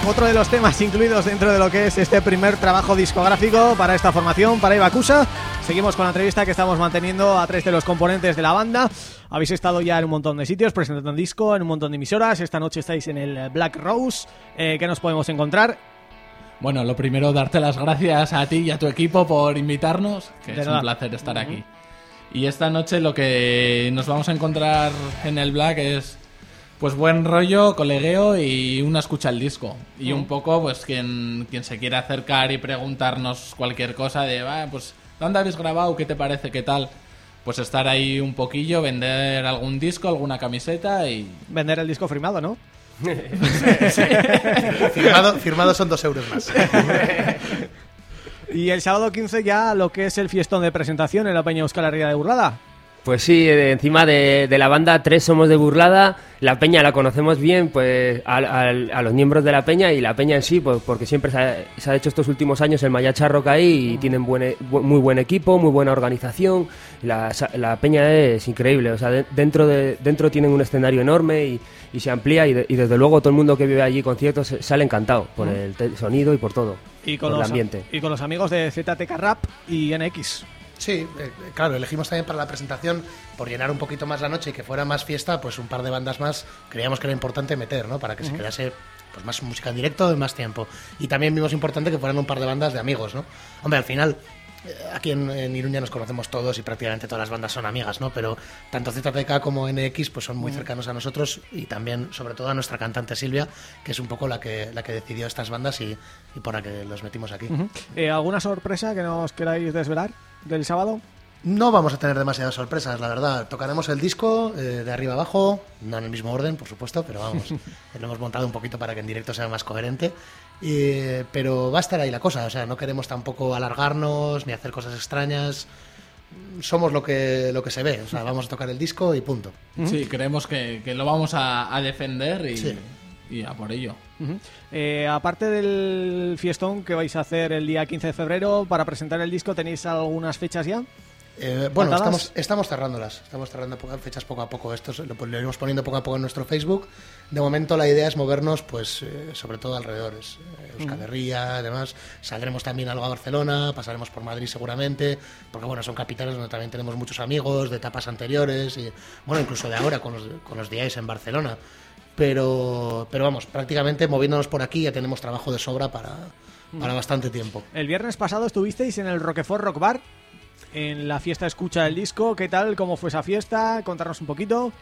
Otro de los temas incluidos dentro de lo que es este primer trabajo discográfico para esta formación, para Ibakusa. Seguimos con la entrevista que estamos manteniendo a tres de los componentes de la banda. Habéis estado ya en un montón de sitios presentando un disco, en un montón de emisoras. Esta noche estáis en el Black Rose. Eh, ¿Qué nos podemos encontrar? Bueno, lo primero, darte las gracias a ti y a tu equipo por invitarnos, que De es nada. un placer estar aquí. Y esta noche lo que nos vamos a encontrar en el Black es pues buen rollo, colegueo y una escucha al disco. Y un poco, pues quien, quien se quiera acercar y preguntarnos cualquier cosa de, "Va, pues, ¿dónde habéis grabado? ¿Qué te parece? ¿Qué tal? Pues estar ahí un poquillo, vender algún disco, alguna camiseta y... Vender el disco firmado, ¿no? Firmado, firmado son dos euros más. Y el sábado 15 ya lo que es el fiestón de presentación en la Peña Euskal Herria de Burlada. Pues sí, de- encima de, de la banda tres somos de Burlada, la peña la conocemos bien, pues al- al- a, los miembros de la peña y la peña en sí, pues porque siempre se ha, se ha hecho estos últimos años el Mayacha Rock ahí y tienen buen e- muy buen equipo, muy buena organización, y la, sa- la peña es increíble, o sea, de- dentro, de, dentro tienen un escenario enorme y, y se amplía y, de- y desde luego todo el mundo que vive allí conciertos sale encantado por el sonido y por todo, Y con, por los, el ambiente. y con los amigos de ZTK Rap y NX. Sí, eh, claro, elegimos también para la presentación, por llenar un poquito más la noche y que fuera más fiesta, pues un par de bandas más creíamos que era importante meter, ¿no? Para que se quedase pues más música en directo y más tiempo. Y también vimos importante que fueran un par de bandas de amigos, ¿no? Hombre, al final, eh, aquí en, en Iruña nos conocemos todos y prácticamente todas las bandas son amigas, ¿no? Pero tanto ZTK como NX pues son muy cercanos a nosotros y también, sobre todo, a nuestra cantante Silvia, que es un poco la que, la que decidió estas bandas y, y por la que los metimos aquí. Eh, ¿Alguna sorpresa que nos queráis desvelar del sábado? No vamos a tener demasiadas sorpresas, la verdad. Tocaremos el disco eh, de arriba abajo, no en el mismo orden, por supuesto, pero vamos, lo hemos montado un poquito para que en directo sea más coherente. Y, pero va a estar ahí la cosa, o sea, no queremos tampoco alargarnos ni hacer cosas extrañas. Somos lo que, lo que se ve, o sea, vamos a tocar el disco y punto. Sí, creemos que, que lo vamos a, a defender y, Sí. y a por ello. Eh, aparte del fiestón que vais a hacer el día 15 de febrero para presentar el disco, ¿tenéis algunas fechas ya? Eh, bueno, estamos, estamos cerrándolas, estamos cerrando fechas poco a poco. Esto lo, lo iremos poniendo poco a poco en nuestro Facebook. De momento la idea es movernos, pues, eh, sobre todo alrededores. Eh, Euskal Herria, además. Saldremos también algo a Barcelona, pasaremos por Madrid seguramente, porque bueno, son capitales donde también tenemos muchos amigos de etapas anteriores y, bueno, incluso de ahora con los, con los DIs en Barcelona. Pero, pero vamos, prácticamente moviéndonos por aquí ya tenemos trabajo de sobra para, para bastante tiempo. El viernes pasado estuvisteis en el Roquefort Rock Bar, en la fiesta escucha del disco. ¿Qué tal? ¿Cómo fue esa fiesta? Contarnos un poquito.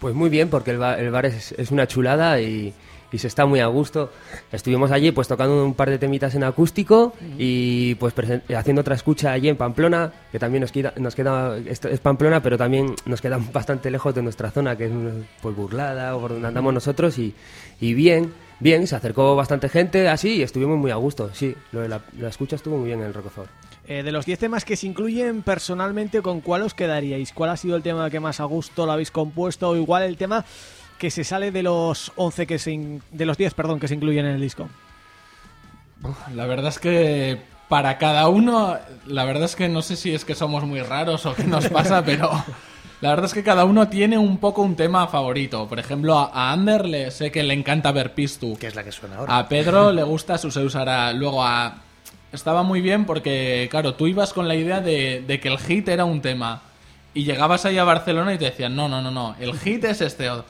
Pues muy bien, porque el, ba- el bar es, es una chulada y, y se está muy a gusto. Estuvimos allí pues tocando un par de temitas en acústico y pues haciendo otra escucha allí en Pamplona, que también nos queda, nos queda es Pamplona, pero también nos queda bastante lejos de nuestra zona, que es pues Burlada o por donde andamos nosotros y, y bien, bien, se acercó bastante gente así y estuvimos muy a gusto, sí, lo de la, la escucha estuvo muy bien en el Roquefort. Eh, de los 10 temas que se incluyen, personalmente, ¿con cuál os quedaríais? ¿Cuál ha sido el tema que más a gusto lo habéis compuesto? O igual el tema que se sale de los 11 que se in- de los 10, perdón, que se incluyen en el disco. La verdad es que para cada uno, la verdad es que no sé si es que somos muy raros o qué nos pasa, pero la verdad es que cada uno tiene un poco un tema favorito. Por ejemplo, a Ander le sé que le encanta ver Pistu. Que es la que suena ahora. A Pedro le gusta Suseusara. Luego a... Estaba muy bien porque, claro, tú ibas con la idea de, de que el hit era un tema. Y llegabas ahí a Barcelona y te decían, no, no, no, no, el hit es este. otro".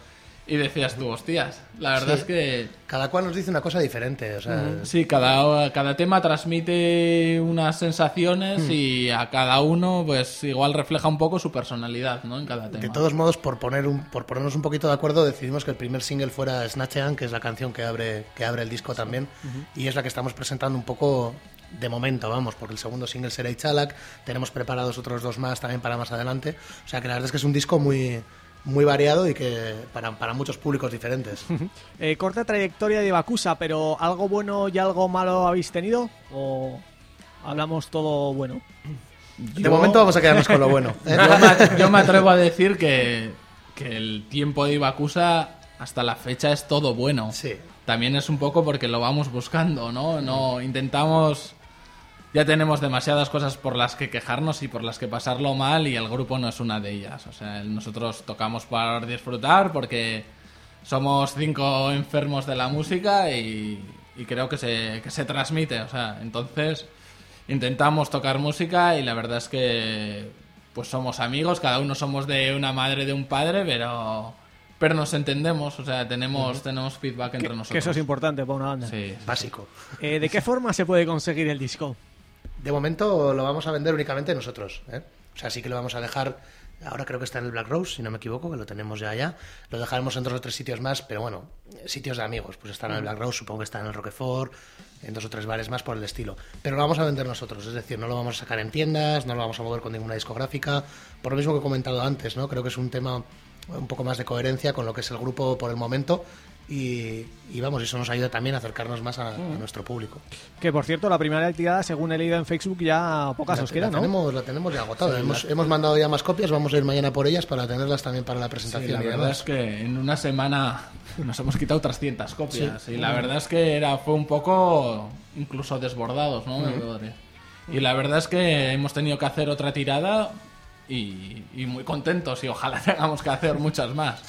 Y decías tú, hostias, la verdad Sí. es que... Cada cual nos dice una cosa diferente, o sea, Sí, cada, cada tema transmite unas sensaciones y a cada uno pues igual refleja un poco su personalidad, ¿no? En cada tema. De todos modos, por poner un, por ponernos un poquito de acuerdo, decidimos que el primer single fuera Snatchean, que es la canción que abre, que abre el disco también, y es la que estamos presentando un poco de momento, vamos, porque el segundo single será Ichalak, tenemos preparados otros dos más también para más adelante, o sea que la verdad es que es un disco muy muy variado y que para, para muchos públicos diferentes. Eh, corta trayectoria de Bakusa, pero ¿algo bueno y algo malo habéis tenido? ¿O hablamos todo bueno? De momento vamos a quedarnos con lo bueno. ¿eh? Yo me, yo me atrevo a decir que, que el tiempo de Ibakusa hasta la fecha es todo bueno. Sí. También es un poco porque lo vamos buscando, ¿no? No intentamos ya tenemos demasiadas cosas por las que quejarnos y por las que pasarlo mal y el grupo no es una de ellas. O sea, nosotros tocamos para disfrutar porque somos cinco enfermos de la música y, y creo que se, que se transmite. O sea, entonces intentamos tocar música y la verdad es que pues somos amigos, cada uno somos de una madre, de un padre, pero pero nos entendemos, o sea, tenemos tenemos feedback entre Que, nosotros. que eso es importante para una banda. Sí, sí. Básico. Eh, ¿De qué forma se puede conseguir el disco? De momento lo vamos a vender únicamente nosotros. ¿eh? O sea, sí que lo vamos a dejar. Ahora creo que está en el Black Rose, si no me equivoco, que lo tenemos ya allá. Lo dejaremos en dos o tres sitios más, pero bueno, sitios de amigos. Pues está en el Black Rose, supongo que está en el Roquefort, en dos o tres bares más por el estilo. Pero lo vamos a vender nosotros, es decir, no lo vamos a sacar en tiendas, no lo vamos a mover con ninguna discográfica. Por lo mismo que he comentado antes, ¿no? Creo que es un tema un poco más de coherencia con lo que es el grupo por el momento. Y, y vamos, eso nos ayuda también a acercarnos más a, a nuestro público. Que por cierto, la primera tirada, según he leído en Facebook, ya pocas La- os quedan, la ¿no? Tenemos, la tenemos ya agotada. hemos, hemos mandado ya más copias, vamos a ir mañana por ellas para tenerlas también para la Sí, presentación. la verdad es que en una semana nos hemos quitado 300 copias y la verdad es que era fue un poco incluso desbordados, ¿no? Y la verdad es que hemos tenido que hacer otra tirada y, y muy contentos y ojalá tengamos que hacer muchas más.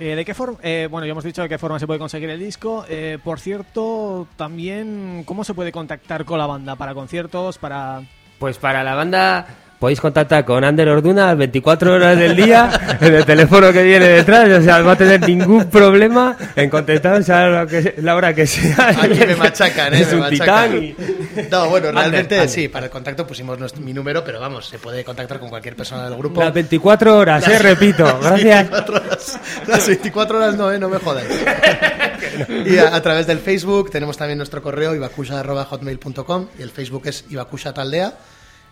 Eh, ¿De qué forma? bueno, ya hemos dicho de qué forma se puede conseguir el disco. Eh, por cierto, también, ¿cómo se puede contactar con la banda? ¿Para conciertos? ¿Para...? Pues para la banda podéis contactar con Ander Orduna 24 horas del día en el teléfono que viene detrás. O sea, no va a tener ningún problema en contestar o sea, la, que- la hora que sea. Aquí me machacan, ¿eh? Es me un machacan. titán y... No, bueno, realmente Ander. sí, para el contacto pusimos nuestro- mi número, pero vamos, se puede contactar con cualquier persona del grupo. Las 24 horas, eh, repito. Gracias. 24 horas, las 24 horas no, ¿eh? no me jodáis. y a, a través del Facebook tenemos también nuestro correo ibakusha.hotmail.com y el Facebook es Ibakusha Taldea.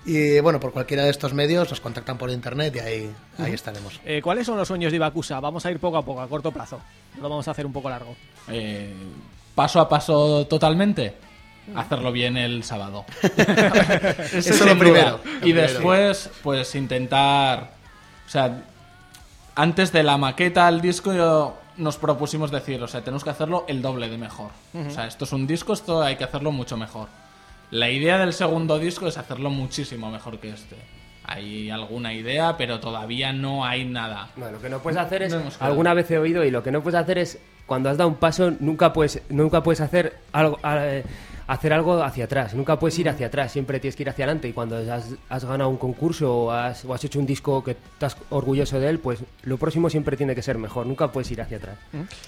Y bueno, por cualquiera de estos medios nos contactan por internet y ahí, ahí estaremos. Eh, ¿Cuáles son los sueños de Ibakusa? Vamos a ir poco a poco, a corto plazo. No Lo vamos a hacer un poco largo. Eh, paso a paso totalmente. Hacerlo bien el sábado. Eso Eso sin lo primero, lo Y primero. después, pues intentar. O sea, antes de la maqueta al disco, yo- nos propusimos decir, o sea, tenemos que hacerlo el doble de mejor. O sea, esto es un disco, esto hay que hacerlo mucho mejor. La idea del segundo disco es hacerlo muchísimo mejor que este. Hay alguna idea, pero todavía no hay nada. No, lo que no puedes hacer es, No alguna vez he oído, y lo que no puedes hacer es, cuando has dado un paso, nunca puedes, nunca puedes hacer algo, eh, hacer algo hacia atrás, nunca puedes ir hacia atrás, siempre tienes que ir hacia adelante. Y cuando has, has ganado un concurso o has, o has hecho un disco que estás orgulloso de él, pues lo próximo siempre tiene que ser mejor, nunca puedes ir hacia atrás.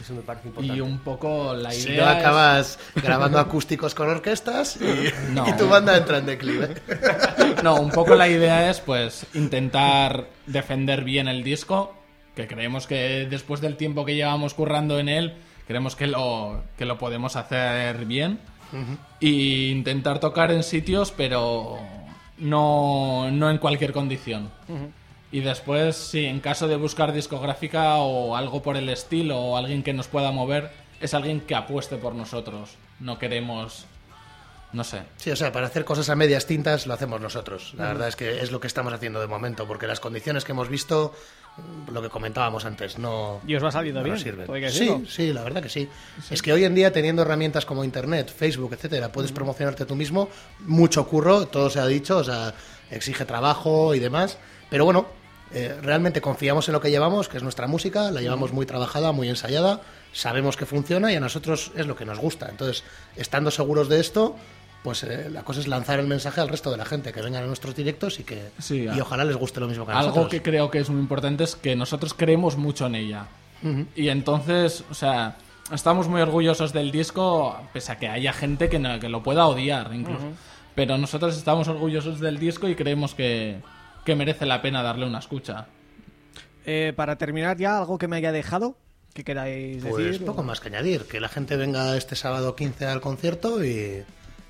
Eso me parece importante. Y un poco la Si idea. no es- acabas grabando acústicos con orquestas y, No. y tu banda entra en declive. No, un poco la idea es pues intentar defender bien el disco, que creemos que después del tiempo que llevamos currando en él, creemos que lo, que lo podemos hacer bien. Y intentar tocar en sitios, pero no, no en cualquier condición. Y después, sí, en caso de buscar discográfica o algo por el estilo o alguien que nos pueda mover, es alguien que apueste por nosotros. No queremos... No sé. Sí, o sea, para hacer cosas a medias tintas lo hacemos nosotros. La verdad es que es lo que estamos haciendo de momento, porque las condiciones que hemos visto, lo que comentábamos antes, no, Y os va saliendo no bien. sirven. Sí, sí, la verdad que sí. Es que hoy en día, teniendo herramientas como Internet, Facebook, etcétera, puedes promocionarte tú mismo, mucho curro, todo se ha dicho, o sea, exige trabajo y demás. Pero bueno, eh, realmente confiamos en lo que llevamos, que es nuestra música, la llevamos muy trabajada, muy ensayada, sabemos que funciona y a nosotros es lo que nos gusta. Entonces, estando seguros de esto, pues eh, la cosa es lanzar el mensaje al resto de la gente, que vengan a nuestros directos y que Sí, y a- ojalá les guste lo mismo que a Algo nosotros. que creo que es muy importante es que nosotros creemos mucho en ella. Y entonces, o sea, estamos muy orgullosos del disco, pese a que haya gente que, no- que lo pueda odiar incluso. Pero nosotros estamos orgullosos del disco y creemos que, que merece la pena darle una escucha. Eh, para terminar ya, algo que me haya dejado, que queráis Pues decir. poco más que añadir, que la gente venga este sábado 15 al concierto y,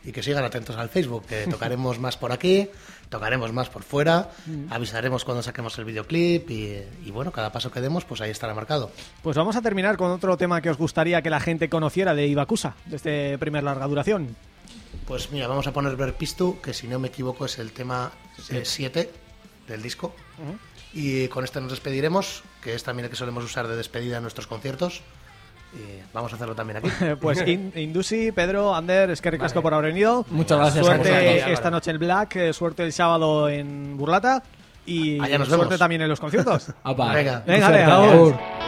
y que sigan atentos al Facebook, que tocaremos más por aquí, tocaremos más por fuera, avisaremos cuando saquemos el videoclip y, y bueno, cada paso que demos pues ahí estará marcado. Pues vamos a terminar con otro tema que os gustaría que la gente conociera de Ibakusa, de este primer larga duración. Pues mira, vamos a poner Ver Pistu, que si no me equivoco es el tema 7 del disco. Y con este nos despediremos, que es también el que solemos usar de despedida en nuestros conciertos. Y vamos a hacerlo también aquí. Pues In- Indusi, Pedro, Ander, es que ricasco por haber venido. Muchas gracias Suerte esta noche en Black, eh, suerte el sábado en Burlata y Allá nos suerte vemos. también en los conciertos. Apa. Venga. Venga,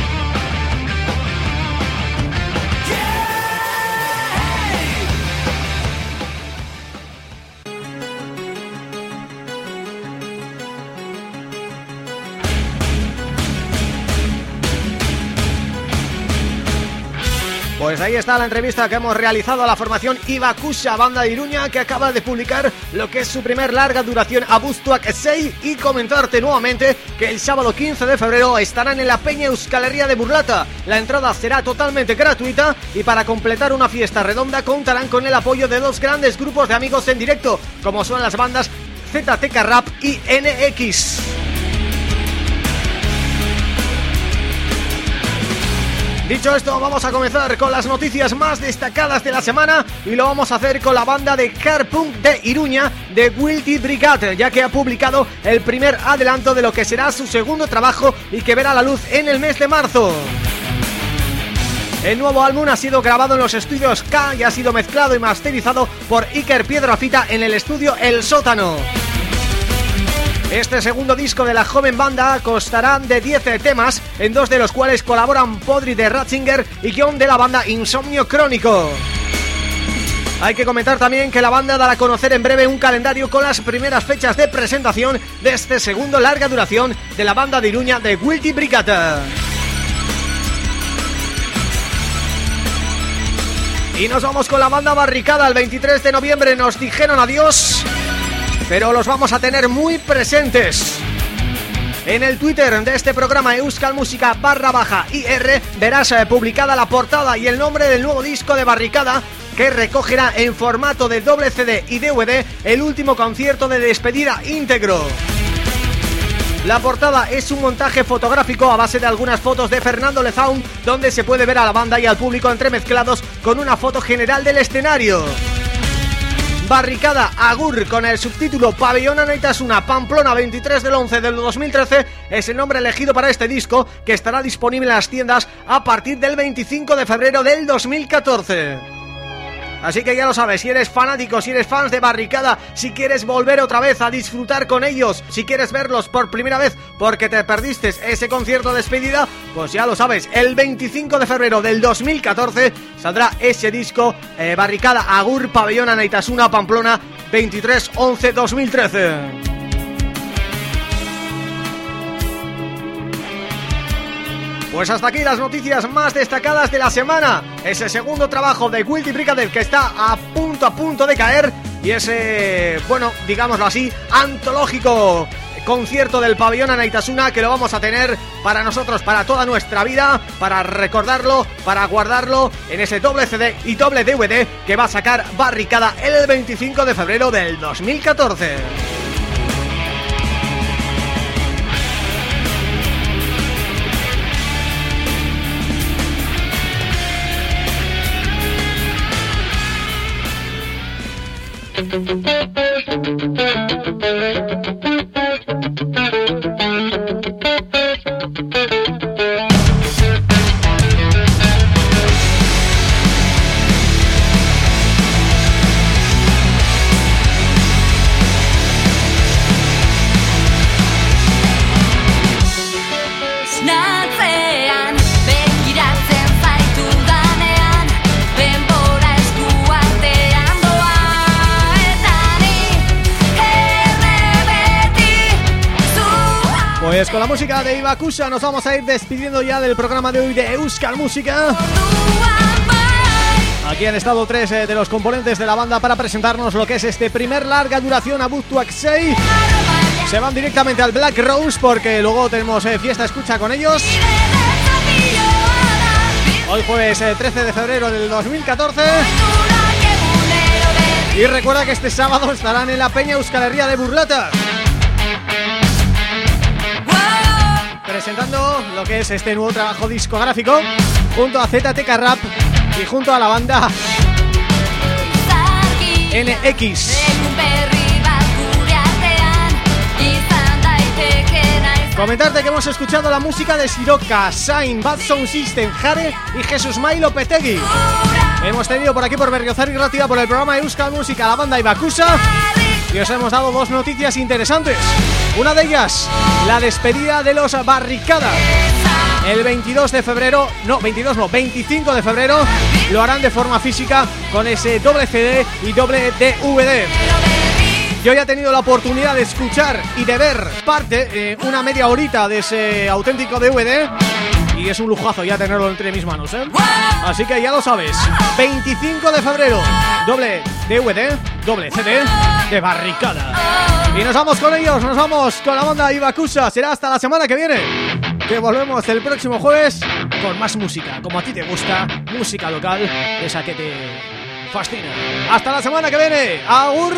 Ahí está la entrevista que hemos realizado a la formación Ibakusha, banda de Iruña, que acaba de publicar lo que es su primer larga duración Abustuak 6 y comentarte nuevamente que el sábado 15 de febrero estarán en la Peña Euskalería de Burlata. La entrada será totalmente gratuita y para completar una fiesta redonda contarán con el apoyo de dos grandes grupos de amigos en directo, como son las bandas ZTK Rap y NX. Dicho esto, vamos a comenzar con las noticias más destacadas de la semana y lo vamos a hacer con la banda de Carpunk de Iruña de Wilty Brigade, ya que ha publicado el primer adelanto de lo que será su segundo trabajo y que verá la luz en el mes de marzo. El nuevo álbum ha sido grabado en los estudios K y ha sido mezclado y masterizado por Iker Piedrafita en el estudio El Sótano. Este segundo disco de la joven banda constará de 10 temas, en dos de los cuales colaboran Podri de Ratzinger y John de la banda Insomnio Crónico. Hay que comentar también que la banda dará a conocer en breve un calendario con las primeras fechas de presentación de este segundo larga duración de la banda de Iruña de Wilty Brigata. Y nos vamos con la banda Barricada, el 23 de noviembre nos dijeron adiós pero los vamos a tener muy presentes. En el Twitter de este programa Euskal Música barra baja IR verás eh, publicada la portada y el nombre del nuevo disco de Barricada que recogerá en formato de doble CD y DVD el último concierto de despedida íntegro. La portada es un montaje fotográfico a base de algunas fotos de Fernando Lezaun donde se puede ver a la banda y al público entremezclados con una foto general del escenario. Barricada Agur con el subtítulo Pabellón Anaitasuna Pamplona 23 del 11 del 2013 es el nombre elegido para este disco que estará disponible en las tiendas a partir del 25 de febrero del 2014. Así que ya lo sabes, si eres fanático, si eres fans de Barricada, si quieres volver otra vez a disfrutar con ellos, si quieres verlos por primera vez porque te perdiste ese concierto de despedida, pues ya lo sabes, el 25 de febrero del 2014 saldrá ese disco eh, Barricada Agur Pabellón Anaitasuna Pamplona 23-11-2013. Pues hasta aquí las noticias más destacadas de la semana. Ese segundo trabajo de Wilty Brigadier que está a punto a punto de caer y ese, bueno, digámoslo así, antológico concierto del pabellón Anaitasuna que lo vamos a tener para nosotros, para toda nuestra vida, para recordarlo, para guardarlo en ese doble CD y doble DVD que va a sacar Barricada el 25 de febrero del 2014. Música con la música de Ibakusa nos vamos a ir despidiendo ya del programa de hoy de Euskal Música. Aquí han estado tres eh, de los componentes de la banda para presentarnos lo que es este primer larga duración a Buktuak 6. Se van directamente al Black Rose porque luego tenemos eh, fiesta escucha con ellos. Hoy jueves eh, 13 de febrero del 2014. Y recuerda que este sábado estarán en la Peña Euskal Herria de Burlata. Presentando lo que es este nuevo trabajo discográfico junto a ZTK Rap y junto a la banda NX. Comentarte que hemos escuchado la música de Siroca, Sain, Bad Sound System, Jare y Jesús Mailo Petegui. Hemos tenido por aquí por Berriozar y Ratia por el programa Euskal Música la banda Ibakusa y os hemos dado dos noticias interesantes. Una de ellas, la despedida de los Barricada. El 22 de febrero, no, 22 no, 25 de febrero lo harán de forma física con ese doble CD y doble DVD. Yo ya he tenido la oportunidad de escuchar y de ver parte, eh, una media horita de ese auténtico DVD y es un lujazo ya tenerlo entre mis manos, ¿eh? Así que ya lo sabes, 25 de febrero, doble DVD, doble CD de Barricada. Y nos vamos con ellos, nos vamos con la banda Ibakusa, será hasta la semana que viene, que volvemos el próximo jueves con más música, como a ti te gusta, música local, esa que te fascina. Hasta la semana que viene, ¡Agur!